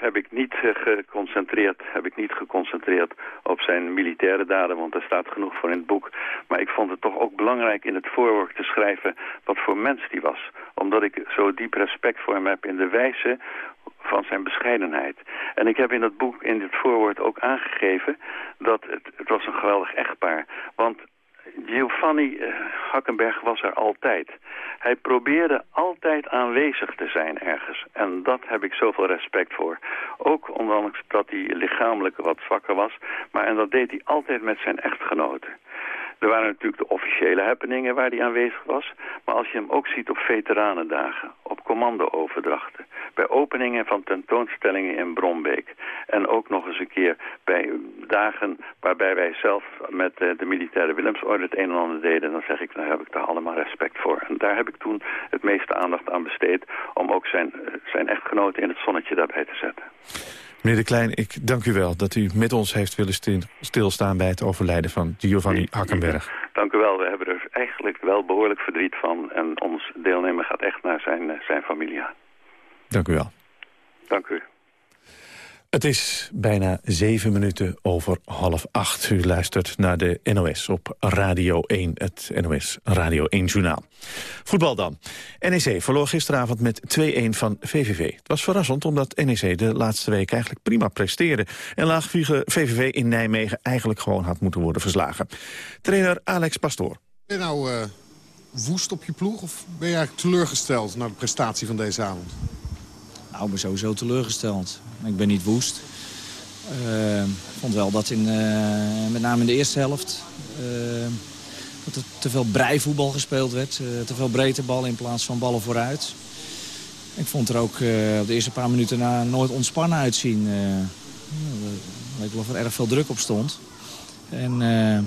Het heb ik niet geconcentreerd, heb ik niet geconcentreerd op zijn militaire daden, want er staat genoeg voor in het boek. Maar ik vond het toch ook belangrijk in het voorwoord te schrijven wat voor mens die was. Omdat ik zo diep respect voor hem heb in de wijze van zijn bescheidenheid. En ik heb in dat boek, in dit voorwoord ook aangegeven dat het, het was een geweldig echtpaar. Want Giovanni uh, Hakkenberg was er altijd. Hij probeerde altijd aanwezig te zijn ergens. En dat heb ik zoveel respect voor. Ook ondanks dat hij lichamelijk wat zwakker was. Maar en dat deed hij altijd met zijn echtgenoten. Er waren natuurlijk de officiële happeningen waar hij aanwezig was. Maar als je hem ook ziet op veteranendagen, op commandooverdrachten... bij openingen van tentoonstellingen in Brombeek... en ook nog eens een keer bij dagen waarbij wij zelf met de militaire Willemsorde het een en ander deden... dan zeg ik, daar heb ik daar allemaal respect voor. En daar heb ik toen het meeste aandacht aan besteed... om ook zijn, zijn echtgenoten in het zonnetje daarbij te zetten. Meneer De Klein, ik dank u wel dat u met ons heeft willen stilstaan... bij het overlijden van Giovanni Hakkenberg. Dank u wel. We hebben er eigenlijk wel behoorlijk verdriet van. En ons deelnemer gaat echt naar zijn, zijn familie Dank u wel. Dank u. Het is bijna zeven minuten over half acht. U luistert naar de NOS op Radio 1, het NOS Radio 1 Journaal. Voetbal dan. NEC verloor gisteravond met 2-1 van VVV. Het was verrassend omdat NEC de laatste week eigenlijk prima presteerde... en laagvliegen VVV in Nijmegen eigenlijk gewoon had moeten worden verslagen. Trainer Alex Pastoor. Ben je nou uh, woest op je ploeg of ben je eigenlijk teleurgesteld... naar de prestatie van deze avond? Nou, ik ben sowieso teleurgesteld. Ik ben niet woest. Uh, ik vond wel dat in, uh, met name in de eerste helft... Uh, dat er te veel breivoetbal gespeeld werd. te veel breedtebal in plaats van ballen vooruit. Ik vond er ook de eerste paar minuten na nooit ontspannen uitzien. Het leek wel of er erg veel druk op stond. En nou,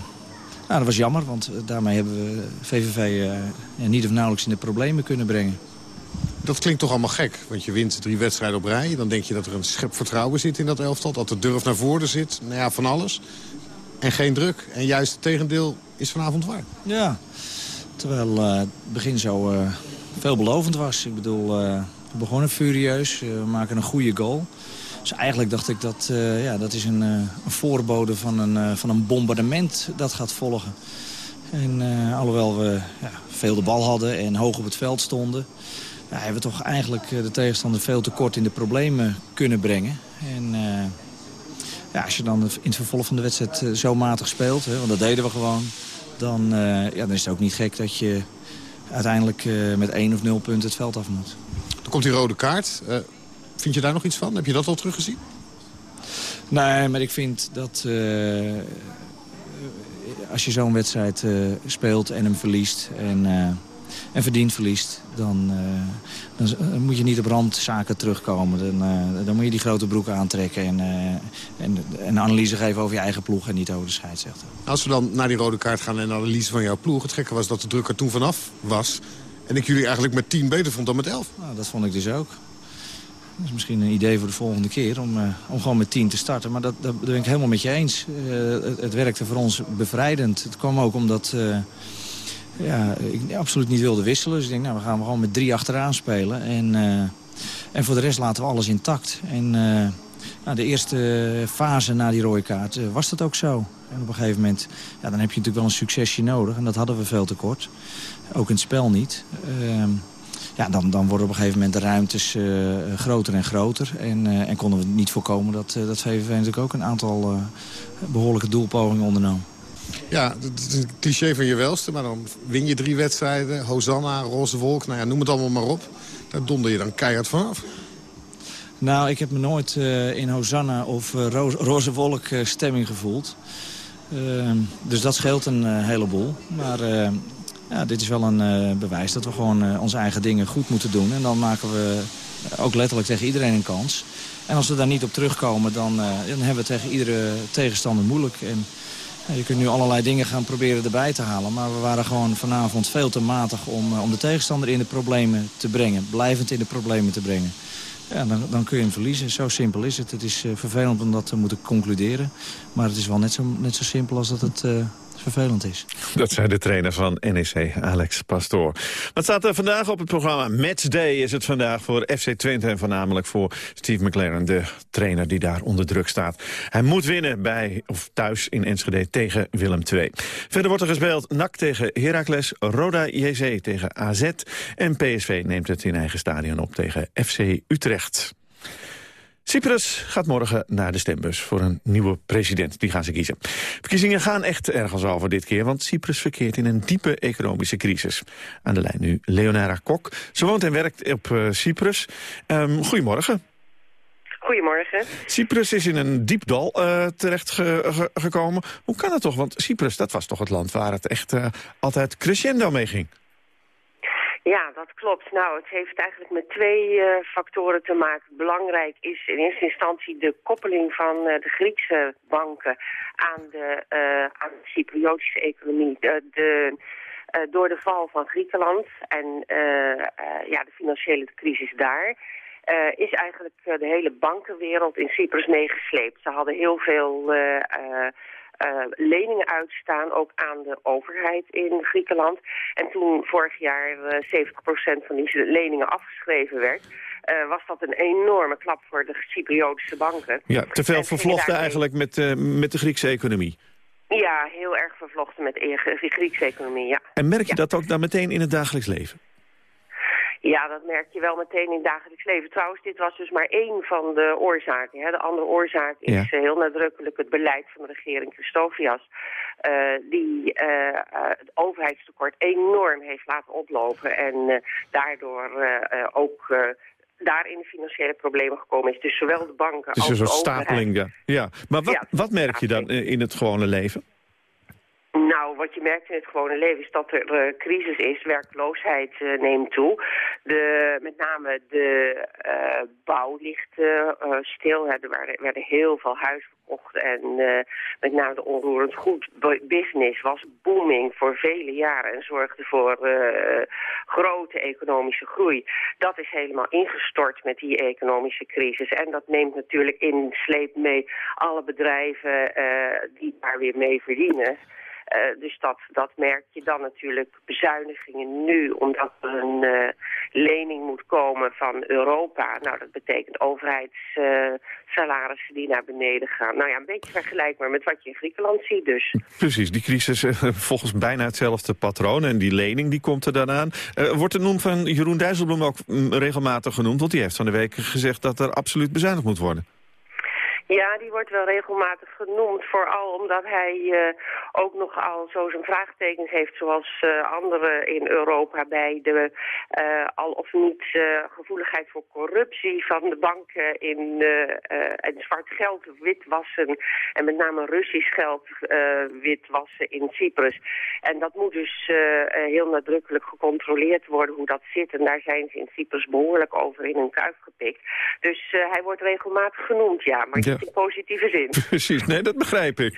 dat was jammer, want daarmee hebben we VVV niet of nauwelijks in de problemen kunnen brengen. Dat klinkt toch allemaal gek, want je wint drie wedstrijden op rij. Dan denk je dat er een schep vertrouwen zit in dat elftal. Dat de durf naar voren zit. Nou ja, van alles. En geen druk. En juist het tegendeel is vanavond waar. Ja, terwijl uh, het begin zo uh, veelbelovend was. Ik bedoel, uh, we begonnen furieus. we maken een goede goal. Dus eigenlijk dacht ik dat ja, dat is een, een voorbode van een, van een bombardement dat gaat volgen. En alhoewel we ja, veel de bal hadden en hoog op het veld stonden ja, hebben we toch eigenlijk eh, de tegenstander veel te kort in de problemen kunnen brengen. En uh, ja, als je dan in het vervolg van de wedstrijd uh, zo matig speelt, hè, want dat deden we gewoon... Dan, uh, ja, dan is het ook niet gek dat je uiteindelijk met één of nul punten het veld af moet. Dan komt die rode kaart. vind je daar nog iets van? Heb je dat al teruggezien? Nee, maar ik vind dat als je zo'n wedstrijd speelt en hem verliest... en en verdient verliest... dan, dan moet je niet op randzaken terugkomen. Dan, dan moet je die grote broek aantrekken en, en, een analyse geven over je eigen ploeg... en niet over de scheidsrechter. Als we dan naar die rode kaart gaan en analyse van jouw ploeg... het gekke was dat de druk er toen vanaf was... en ik jullie eigenlijk met 10 beter vond dan met 11. Nou, dat vond ik dus ook. Dat is misschien een idee voor de volgende keer om, uh, om gewoon met 10 te starten. Maar dat, dat, ben ik helemaal met je eens. Uh, het, het, werkte voor ons bevrijdend. Het kwam ook omdat uh, ja, ik absoluut niet wilde wisselen. Dus ik denk, nou, we gaan gewoon met drie achteraan spelen. En, en voor de rest laten we alles intact. En nou, de eerste fase na die rode kaart was dat ook zo. En op een gegeven moment, ja, dan heb je natuurlijk wel een succesje nodig. En dat hadden we veel te kort. Ook in het spel niet. Ehm, ja, dan, dan worden op een gegeven moment de ruimtes groter en groter. En, en konden we niet voorkomen dat, dat VVV natuurlijk ook een aantal behoorlijke doelpogingen ondernam. Ja, dat is een cliché van je welste, maar dan win je drie wedstrijden. Hosanna, Roze Wolk, nou ja, noem het allemaal maar op. Daar donder je dan keihard vanaf. Nou, ik heb me nooit in Hosanna of Roze, Roze Wolk stemming gevoeld. Ehm, dus dat scheelt een heleboel. Maar ja, dit is wel een bewijs dat we gewoon onze eigen dingen goed moeten doen. En dan maken we ook letterlijk tegen iedereen een kans. En als we daar niet op terugkomen, dan, dan hebben we tegen iedere tegenstander moeilijk. En je kunt nu allerlei dingen gaan proberen erbij te halen. Maar we waren gewoon vanavond veel te matig om, om de tegenstander in de problemen te brengen. Blijvend in de problemen te brengen. Ja, dan, dan kun je hem verliezen. Zo simpel is het. Het is vervelend om dat te moeten concluderen. Maar het is wel net zo, net zo simpel als dat het vervelend is. Dat zei de trainer van NEC, Alex Pastoor. Wat staat er vandaag op het programma? Matchday is het vandaag voor FC Twente en voornamelijk voor Steve McLaren, de trainer die daar onder druk staat. Hij moet winnen bij, of thuis in Enschede tegen Willem II. Verder wordt er gespeeld NAC tegen Heracles, Roda JC tegen AZ en PSV neemt het in eigen stadion op tegen FC Utrecht. Cyprus gaat morgen naar de stembus voor een nieuwe president. Die gaan ze kiezen. Verkiezingen gaan echt ergens over dit keer... want Cyprus verkeert in een diepe economische crisis. Aan de lijn nu Leonara Kok. Ze woont en werkt op uh, Cyprus. Um, goedemorgen. Goedemorgen. Cyprus is in een diep dal uh, terecht ge gekomen. Hoe kan dat toch? Want Cyprus, dat was toch het land waar het echt uh, altijd crescendo mee ging? Ja, dat klopt. Nou, het heeft eigenlijk met twee uh, factoren te maken. Belangrijk is in eerste instantie de koppeling van uh, de Griekse banken aan de, uh, aan de Cypriotische economie. de, door de val van Griekenland en ja, de financiële crisis daar... is eigenlijk de hele bankenwereld in Cyprus meegesleept. Ze hadden heel veel leningen uitstaan, ook aan de overheid in Griekenland. En toen vorig jaar uh, eh, 70% van die leningen afgeschreven werd... Uh, was dat een enorme klap voor de Cypriotische banken. Ja, te veel vervlochten eigenlijk met, met de Griekse economie. Ja, heel erg vervlochten met de Griekse economie, ja. En merk je dat ook dan meteen in het dagelijks leven? Ja, dat merk je wel meteen in het dagelijks leven. Trouwens, dit was dus maar één van de oorzaken. Hè. De andere oorzaak is ja. heel nadrukkelijk het beleid van de regering Christofias. Uh, die uh, het overheidstekort enorm heeft laten oplopen. En daardoor ook daar in de financiële problemen gekomen is. Dus zowel de banken als de overheid. Dus een soort stapeling, ja. ja. Maar wat, ja, wat merk je dan in het gewone leven? Nou, wat je merkt in het gewone leven is dat er uh, crisis is. Werkloosheid uh, neemt toe. De, met name de uh, bouw ligt stil. Hè. Er werden, werden, heel veel huizen verkocht. En met name de onroerend goed business was booming voor vele jaren. En zorgde voor grote economische groei. Dat is helemaal ingestort met die economische crisis. En dat neemt natuurlijk in sleep mee alle bedrijven die daar weer mee verdienen. Uh, dus dat, dat merk je dan natuurlijk. Bezuinigingen nu, omdat er een uh, lening moet komen van Europa. Nou, dat betekent overheidssalarissen uh, die naar beneden gaan. Nou ja, een beetje vergelijkbaar met wat je in Griekenland ziet dus. Precies, die crisis volgens bijna hetzelfde patroon. En die lening die komt er dan aan. wordt de noem van Jeroen Dijsselbloem ook mm, regelmatig genoemd? Want die heeft van de week gezegd dat er absoluut bezuinigd moet worden. Ja, die wordt wel regelmatig genoemd. Vooral omdat hij uh, ook nogal zo zijn vraagtekens heeft... zoals uh, anderen in Europa bij de uh, al of niet gevoeligheid voor corruptie... van de banken in en zwart geld witwassen... en met name Russisch geld witwassen in Cyprus. En dat moet dus heel nadrukkelijk gecontroleerd worden hoe dat zit. En daar zijn ze in Cyprus behoorlijk over in hun kuif gepikt. Dus hij wordt regelmatig genoemd, ja. Maar in positieve zin. Precies, nee, dat begrijp ik.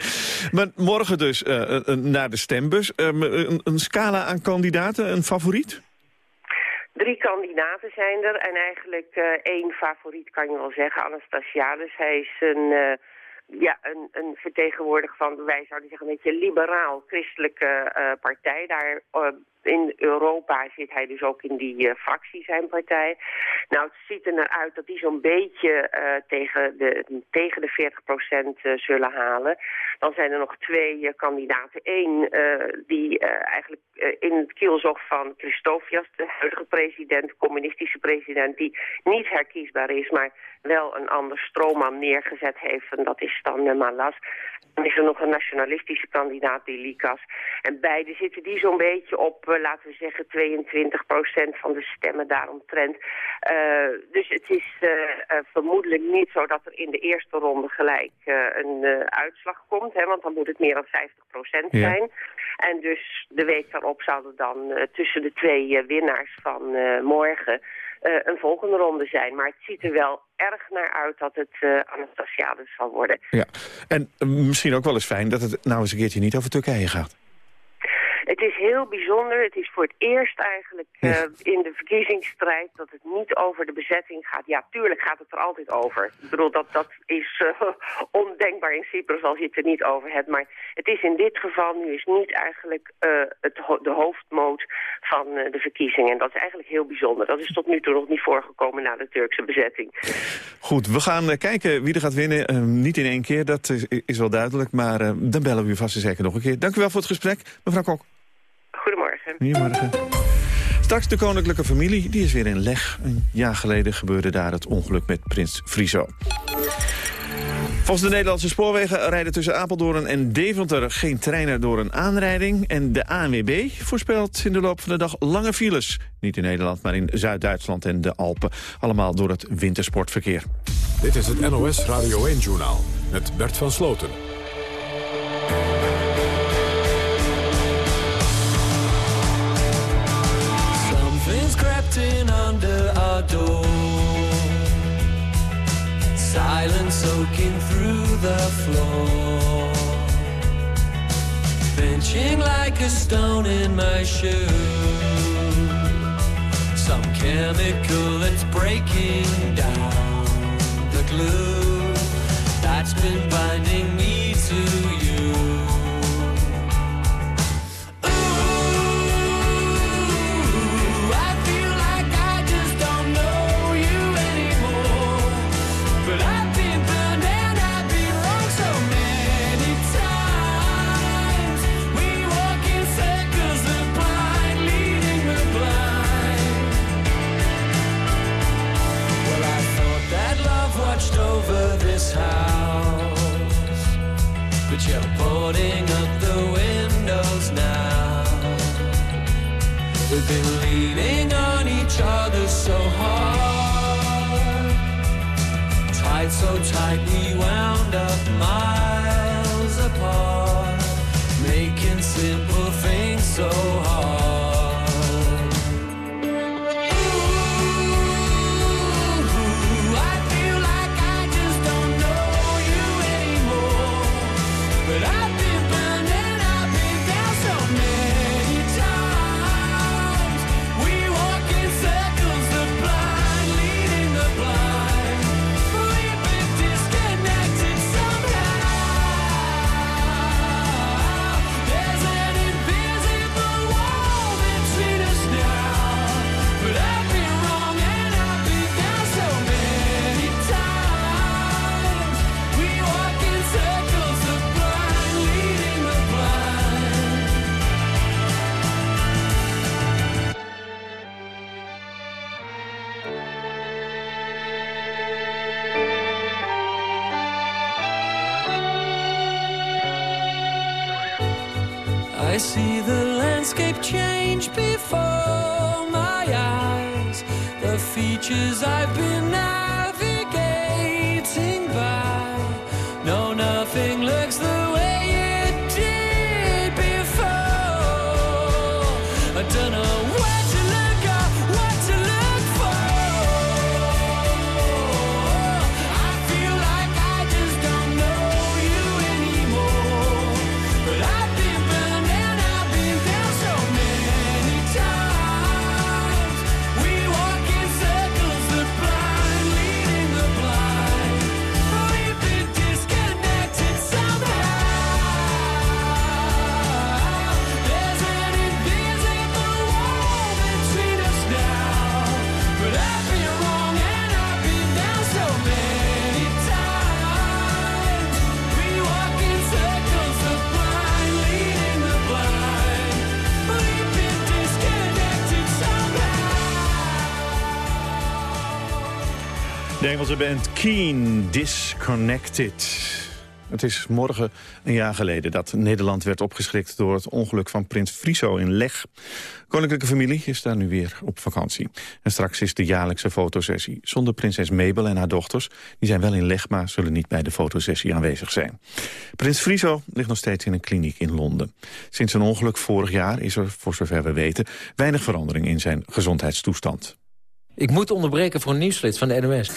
Maar morgen dus uh, naar de stembus. Uh, een, een, scala aan kandidaten, een favoriet? Drie kandidaten zijn er en eigenlijk één favoriet kan je wel zeggen, Anastasiadis. Hij is een ja, een, een vertegenwoordiger van, wij zouden zeggen, een beetje liberaal-christelijke uh, partij. Daar uh, in Europa zit hij dus ook in die uh, fractie, zijn partij. Nou, het ziet er naar uit dat die zo'n beetje tegen, de, tegen de 40 procent zullen halen. Dan zijn er nog twee kandidaten. Eén die eigenlijk in het kielzog van Christofias, de huidige president, communistische president, die niet herkiesbaar is, maar wel een ander stroomman neergezet heeft. En dat is dan Malas. Dan is er nog een nationalistische kandidaat, die Likas. En beide zitten die zo'n beetje op, laten we zeggen, 22% van de stemmen daaromtrent. Uh, dus het is vermoedelijk niet zo dat er in de eerste ronde gelijk een uitslag komt. Hè, want dan moet het meer dan 50% zijn. Ja. En dus de week daarop zouden dan tussen de twee winnaars van morgen een volgende ronde zijn. Maar het ziet er wel erg naar uit dat het uh, Anastasiades zal worden. Ja, en misschien ook wel eens fijn dat het nou eens een keertje niet over Turkije gaat. Het is heel bijzonder. Het is voor het eerst eigenlijk uh, in de verkiezingsstrijd dat het niet over de bezetting gaat. Ja, tuurlijk gaat het er altijd over. Ik bedoel, dat, dat is uh, ondenkbaar in Cyprus als je het er niet over hebt. Maar het is in dit geval nu is niet eigenlijk uh, het ho de hoofdmoot van de verkiezingen. En dat is eigenlijk heel bijzonder. Dat is tot nu toe nog niet voorgekomen na de Turkse bezetting. Goed, we gaan kijken wie er gaat winnen. niet in één keer, dat is, is wel duidelijk. Maar dan bellen we u vast en zeker nog een keer. Dank u wel voor het gesprek, mevrouw Kok. Goedemorgen. Goedemorgen. Straks de koninklijke familie, die is weer in leg. Een jaar geleden gebeurde daar het ongeluk met prins Friso. Volgens de Nederlandse spoorwegen rijden tussen Apeldoorn en Deventer geen treinen door een aanrijding. En de ANWB voorspelt in de loop van de dag lange files. Niet in Nederland, maar in Zuid-Duitsland en de Alpen. Allemaal door het wintersportverkeer. Dit is het NOS Radio 1-journaal met Bert van Sloten. Door. Silence soaking through the floor. Pinching like a stone in my shoe. Some chemical that's breaking down the glue that's been binding me to De Engelse band Keen, Disconnected. Het is morgen een jaar geleden dat Nederland werd opgeschrikt... door het ongeluk van prins Friso in Leg. Koninklijke familie is daar nu weer op vakantie. En straks is de jaarlijkse fotosessie. Zonder prinses Mabel en haar dochters. Die zijn wel in Leg, maar zullen niet bij de fotosessie aanwezig zijn. Prins Friso ligt nog steeds in een kliniek in Londen. Sinds een ongeluk vorig jaar is er, voor zover we weten... weinig verandering in zijn gezondheidstoestand. Ik moet onderbreken voor een nieuwslid van de NOS.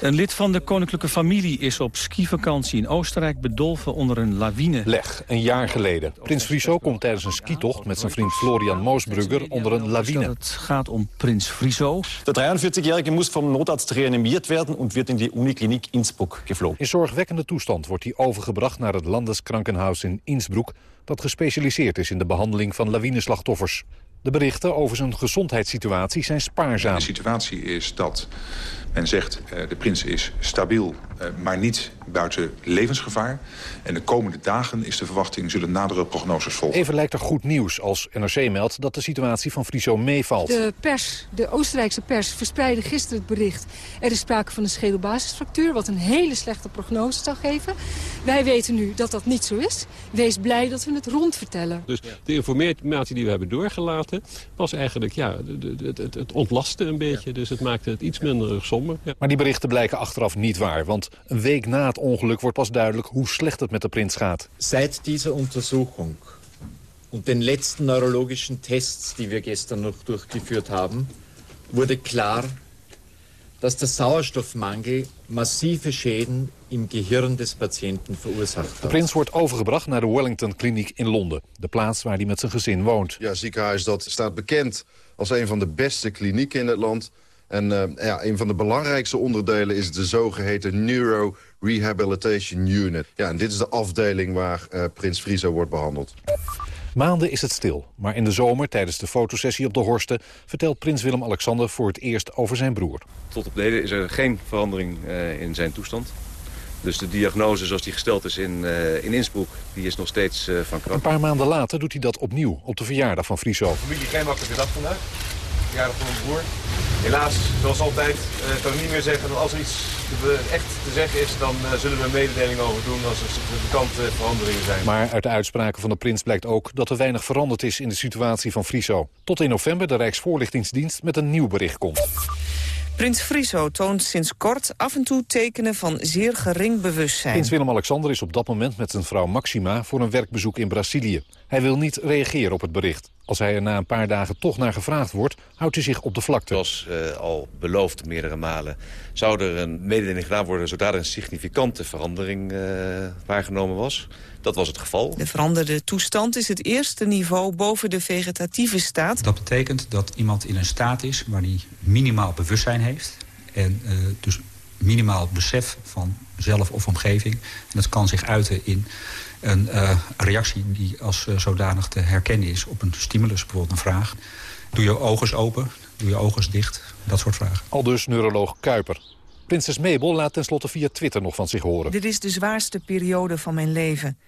Een lid van de koninklijke familie is op skivakantie in Oostenrijk bedolven onder een lawine. Leg, een jaar geleden. Prins Friso komt tijdens een skitocht met zijn vriend Florian Moosbrugger onder een lawine. Het gaat om prins Friso. De 43-Jährige moest vom Notarzt reanimiert werden en werd in die Unikliniek Innsbruck geflogen. In zorgwekkende toestand wordt hij overgebracht naar het Landeskrankenhuis in Innsbruck... dat gespecialiseerd is in de behandeling van lawineslachtoffers. De berichten over zijn gezondheidssituatie zijn spaarzaam. De situatie is dat men zegt uh, de prins is stabiel, maar niet buiten levensgevaar. En de komende dagen is de verwachting zullen nadere prognoses volgen. Even lijkt er goed nieuws als NRC meldt dat de situatie van Friso meevalt. De pers, de Oostenrijkse pers, verspreidde gisteren het bericht. Er is sprake van een schedelbasisfractuur, wat een hele slechte prognose zou geven. Wij weten nu dat dat niet zo is. Wees blij dat we het rond vertellen. Dus de informatie die we hebben doorgelaten was eigenlijk ja, het, het, het ontlasten een beetje. Dus het maakte het iets minder somber. Ja. Maar die berichten blijken achteraf niet waar. Want een week na het ongeluk wordt pas duidelijk hoe slecht het met de prins gaat. Seit dieser Untersuchung und den letzten neurologischen Tests, die wir gestern noch durchgeführt haben, wurde klar, dass der Sauerstoffmangel massive Schäden im Gehirn des Patienten verursacht hat. De prins wordt overgebracht naar de Wellington Kliniek in Londen. De plaats waar hij met zijn gezin woont. Ja, ziekenhuis dat staat bekend als een van de beste klinieken in het land. En uh, ja, een van de belangrijkste onderdelen is de zogeheten Neuro Rehabilitation Unit. Ja, en dit is de afdeling waar uh, Prins Friso wordt behandeld. Maanden is het stil, maar in de zomer tijdens de fotosessie op de Horsten... vertelt prins Willem-Alexander voor het eerst over zijn broer. Tot op de heden is er geen verandering uh, in zijn toestand. Dus de diagnose zoals die gesteld is in, uh, in Innsbruck, die is nog steeds uh, van kracht. Een paar maanden later doet hij dat opnieuw op de verjaardag van Friso. Familie, geen makkelijke dag vandaag. Verjaardag van mijn broer. Helaas, zoals altijd, uh, kan ik niet meer zeggen dat als er iets echt te zeggen is... dan uh, zullen we een mededeling over doen als er bekante veranderingen zijn. Maar uit de uitspraken van de prins blijkt ook dat er weinig veranderd is in de situatie van Friso. Tot in november de Rijksvoorlichtingsdienst met een nieuw bericht komt. Prins Friso toont sinds kort af en toe tekenen van zeer gering bewustzijn. Prins Willem-Alexander is op dat moment met zijn vrouw Maxima voor een werkbezoek in Brazilië. Hij wil niet reageren op het bericht. Als hij er na een paar dagen toch naar gevraagd wordt, houdt hij zich op de vlakte. Zoals uh, al beloofd meerdere malen, zou er een mededeling gedaan worden... zodra er een significante verandering uh, waargenomen was. Dat was het geval. De veranderde toestand is het eerste niveau boven de vegetatieve staat. Dat betekent dat iemand in een staat is waar hij minimaal bewustzijn heeft. En uh, dus minimaal besef van zelf of omgeving. En dat kan zich uiten in een uh, reactie die als uh, zodanig te herkennen is op een stimulus, bijvoorbeeld een vraag. Doe je ogen open, doe je ogen dicht, dat soort vragen. Al dus neuroloog Kuiper. Prinses Mabel laat tenslotte via Twitter nog van zich horen. Dit is de zwaarste periode van mijn leven.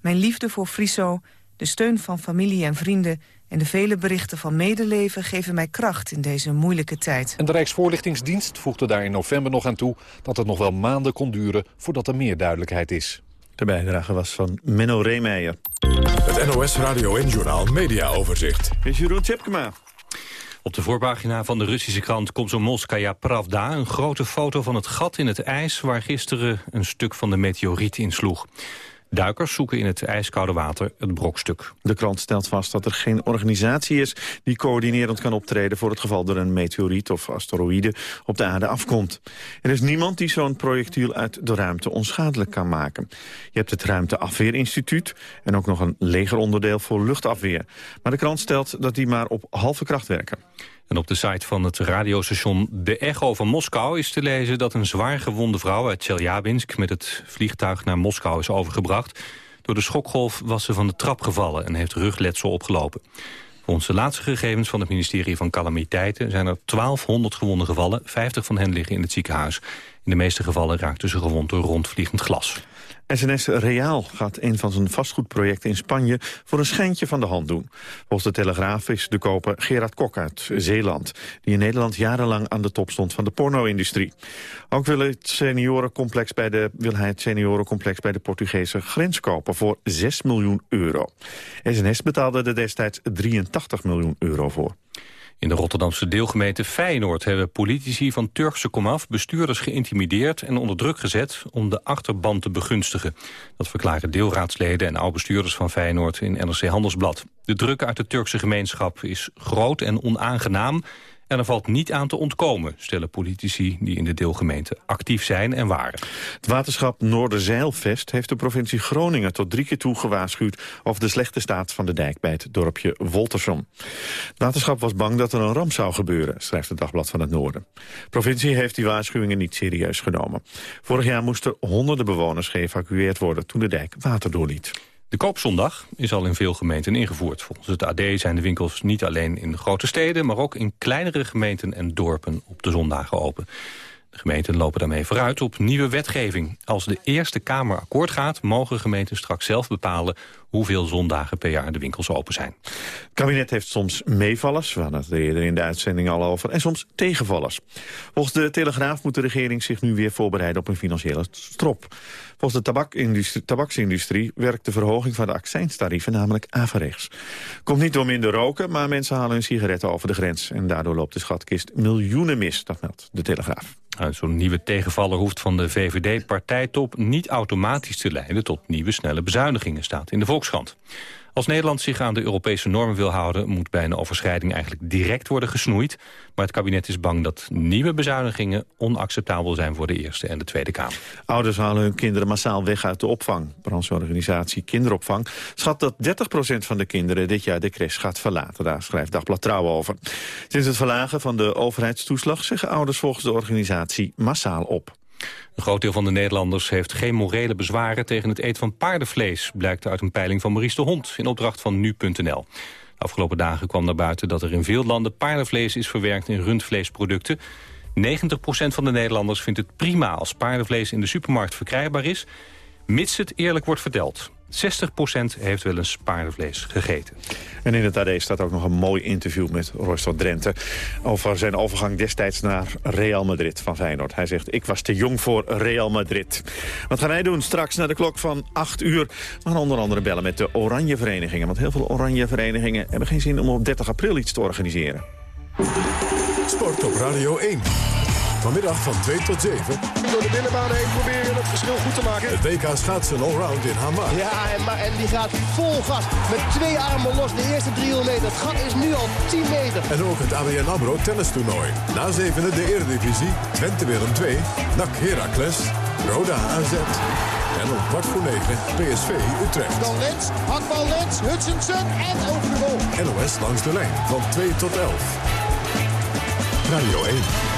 Mijn liefde voor Friso, de steun van familie en vrienden... en de vele berichten van medeleven geven mij kracht in deze moeilijke tijd. En de Rijksvoorlichtingsdienst voegde daar in november nog aan toe... dat het nog wel maanden kon duren voordat er meer duidelijkheid is. De bijdrage was van Menno Reemeijer. Het NOS Radio en Journal Media Overzicht. Is Jeroen Tjepkema. Op de voorpagina van de Russische krant Komsomolskaya Pravda... een grote foto van het gat in het ijs... waar gisteren een stuk van de meteoriet insloeg. Duikers zoeken in het ijskoude water het brokstuk. De krant stelt vast dat er geen organisatie is die coördinerend kan optreden voor het geval er een meteoriet of asteroïde op de aarde afkomt. Er is niemand die zo'n projectiel uit de ruimte onschadelijk kan maken. Je hebt het Ruimteafweerinstituut en ook nog een legeronderdeel voor luchtafweer. Maar de krant stelt dat die maar op halve kracht werken. En op de site van het radiostation De Echo van Moskou is te lezen dat een zwaar gewonde vrouw uit Tjeljabinsk met het vliegtuig naar Moskou is overgebracht. Door de schokgolf was ze van de trap gevallen en heeft rugletsel opgelopen. Volgens de laatste gegevens van het ministerie van Calamiteiten zijn er 1200 gewonden gevallen. 50 van hen liggen in het ziekenhuis. In de meeste gevallen raakten ze gewond door rondvliegend glas. SNS Reaal gaat een van zijn vastgoedprojecten in Spanje voor een schijntje van de hand doen. Volgens de Telegraaf is de koper Gerard Kok uit Zeeland, die in Nederland jarenlang aan de top stond van de porno-industrie. Ook wil, het seniorencomplex bij de, wil hij het seniorencomplex bij de Portugese grens kopen voor 6 miljoen euro. SNS betaalde er destijds 83 miljoen euro voor. In de Rotterdamse deelgemeente Feyenoord hebben politici van Turkse komaf bestuurders geïntimideerd en onder druk gezet om de achterban te begunstigen. Dat verklaren deelraadsleden en oud-bestuurders van Feyenoord in NRC Handelsblad. De druk uit de Turkse gemeenschap is groot en onaangenaam en er valt niet aan te ontkomen, stellen politici die in de deelgemeente actief zijn en waren. Het waterschap Noorderzeilvest heeft de provincie Groningen tot drie keer toe gewaarschuwd over de slechte staat van de dijk bij het dorpje Woltersum. Het waterschap was bang dat er een ramp zou gebeuren, schrijft het Dagblad van het Noorden. De provincie heeft die waarschuwingen niet serieus genomen. Vorig jaar moesten honderden bewoners geëvacueerd worden toen de dijk water doorliet. De koopzondag is al in veel gemeenten ingevoerd. Volgens het AD zijn de winkels niet alleen in grote steden... maar ook in kleinere gemeenten en dorpen op de zondagen open. Gemeenten lopen daarmee vooruit op nieuwe wetgeving. Als de Eerste Kamer akkoord gaat... mogen gemeenten straks zelf bepalen hoeveel zondagen per jaar de winkels open zijn. Het kabinet heeft soms meevallers, we hadden het er eerder in de uitzending al over, en soms tegenvallers. Volgens de Telegraaf moet de regering zich nu weer voorbereiden op een financiële strop. Volgens de tabaksindustrie werkt de verhoging van de accijnstarieven namelijk averechts. Komt niet door minder roken, maar mensen halen hun sigaretten over de grens. En daardoor loopt de schatkist miljoenen mis, dat meldt de Telegraaf. Zo'n nieuwe tegenvaller hoeft van de VVD-partijtop niet automatisch te leiden tot nieuwe snelle bezuinigingen, staat in de Volkskrant. Als Nederland zich aan de Europese normen wil houden... moet bij een overschrijding eigenlijk direct worden gesnoeid. Maar het kabinet is bang dat nieuwe bezuinigingen... onacceptabel zijn voor de Eerste en de Tweede Kamer. Ouders halen hun kinderen massaal weg uit de opvang. Brancheorganisatie Kinderopvang schat dat 30% van de kinderen... dit jaar de crash gaat verlaten. Daar schrijft Dagblad Trouw over. Sinds het verlagen van de overheidstoeslag... zeggen ouders volgens de organisatie massaal op. Een groot deel van de Nederlanders heeft geen morele bezwaren tegen het eten van paardenvlees, blijkt uit een peiling van Maurice de Hond in opdracht van nu.nl. De afgelopen dagen kwam naar buiten dat er in veel landen paardenvlees is verwerkt in rundvleesproducten. 90% van de Nederlanders vindt het prima als paardenvlees in de supermarkt verkrijgbaar is, mits het eerlijk wordt verteld. 60% heeft wel eens paardenvlees gegeten. En in het AD staat ook nog een mooi interview met Royston Drenthe... over zijn overgang destijds naar Real Madrid van Feyenoord. Hij zegt, ik was te jong voor Real Madrid. Wat gaan wij doen straks naar de klok van 8 uur? We gaan onder andere bellen met de Oranje Verenigingen. Want heel veel Oranje Verenigingen hebben geen zin om op 30 april iets te organiseren. Sport op Radio 1. Vanmiddag van 2 tot 7. Door de binnenbaan heen proberen het verschil goed te maken. Het WK schaatsen allround in Hamar. Ja, en, maar, en die gaat vol gas. Met twee armen los de eerste 300 meter. Het gat is nu al 10 meter. En ook het ABN AMRO tennistoernooi. Na zevende de Eredivisie, Twente Willem 2, NAC Heracles, Roda AZ. En om kwart voor negen PSV Utrecht. Dan Lens, hakbal Lens, Hutchinson en over de goal. NOS langs de lijn van 2 tot 11. Radio 1.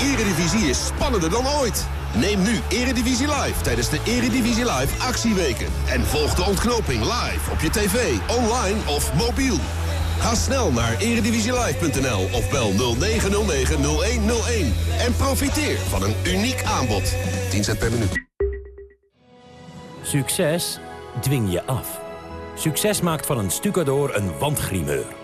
Eredivisie is spannender dan ooit. Neem nu Eredivisie Live tijdens de Eredivisie Live actieweken. En volg de ontknoping live op je tv, online of mobiel. Ga snel naar eredivisielive.nl of bel 0909-0101. En profiteer van een uniek aanbod. 10 cent per minuut. Succes dwing je af. Succes maakt van een stucador een wandgrimeur.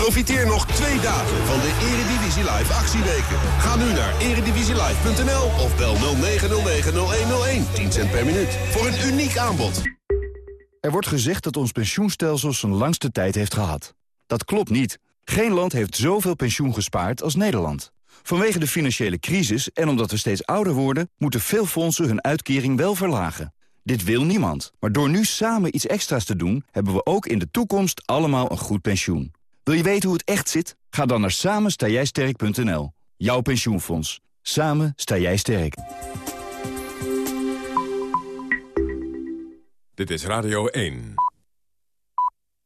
Profiteer nog twee dagen van de Eredivisie Live actieweken. Ga nu naar eredivisielive.nl of bel 0909-0101. 10 cent per minuut. Voor een uniek aanbod. Er wordt gezegd dat ons pensioenstelsel zijn langste tijd heeft gehad. Dat klopt niet. Geen land heeft zoveel pensioen gespaard als Nederland. Vanwege de financiële crisis en omdat we steeds ouder worden... moeten veel fondsen hun uitkering wel verlagen. Dit wil niemand. Maar door nu samen iets extra's te doen... hebben we ook in de toekomst allemaal een goed pensioen. Wil je weten hoe het echt zit? Ga dan naar samenstaaijsterk.nl. Jouw pensioenfonds. Samen sta jij sterk. Dit is Radio 1.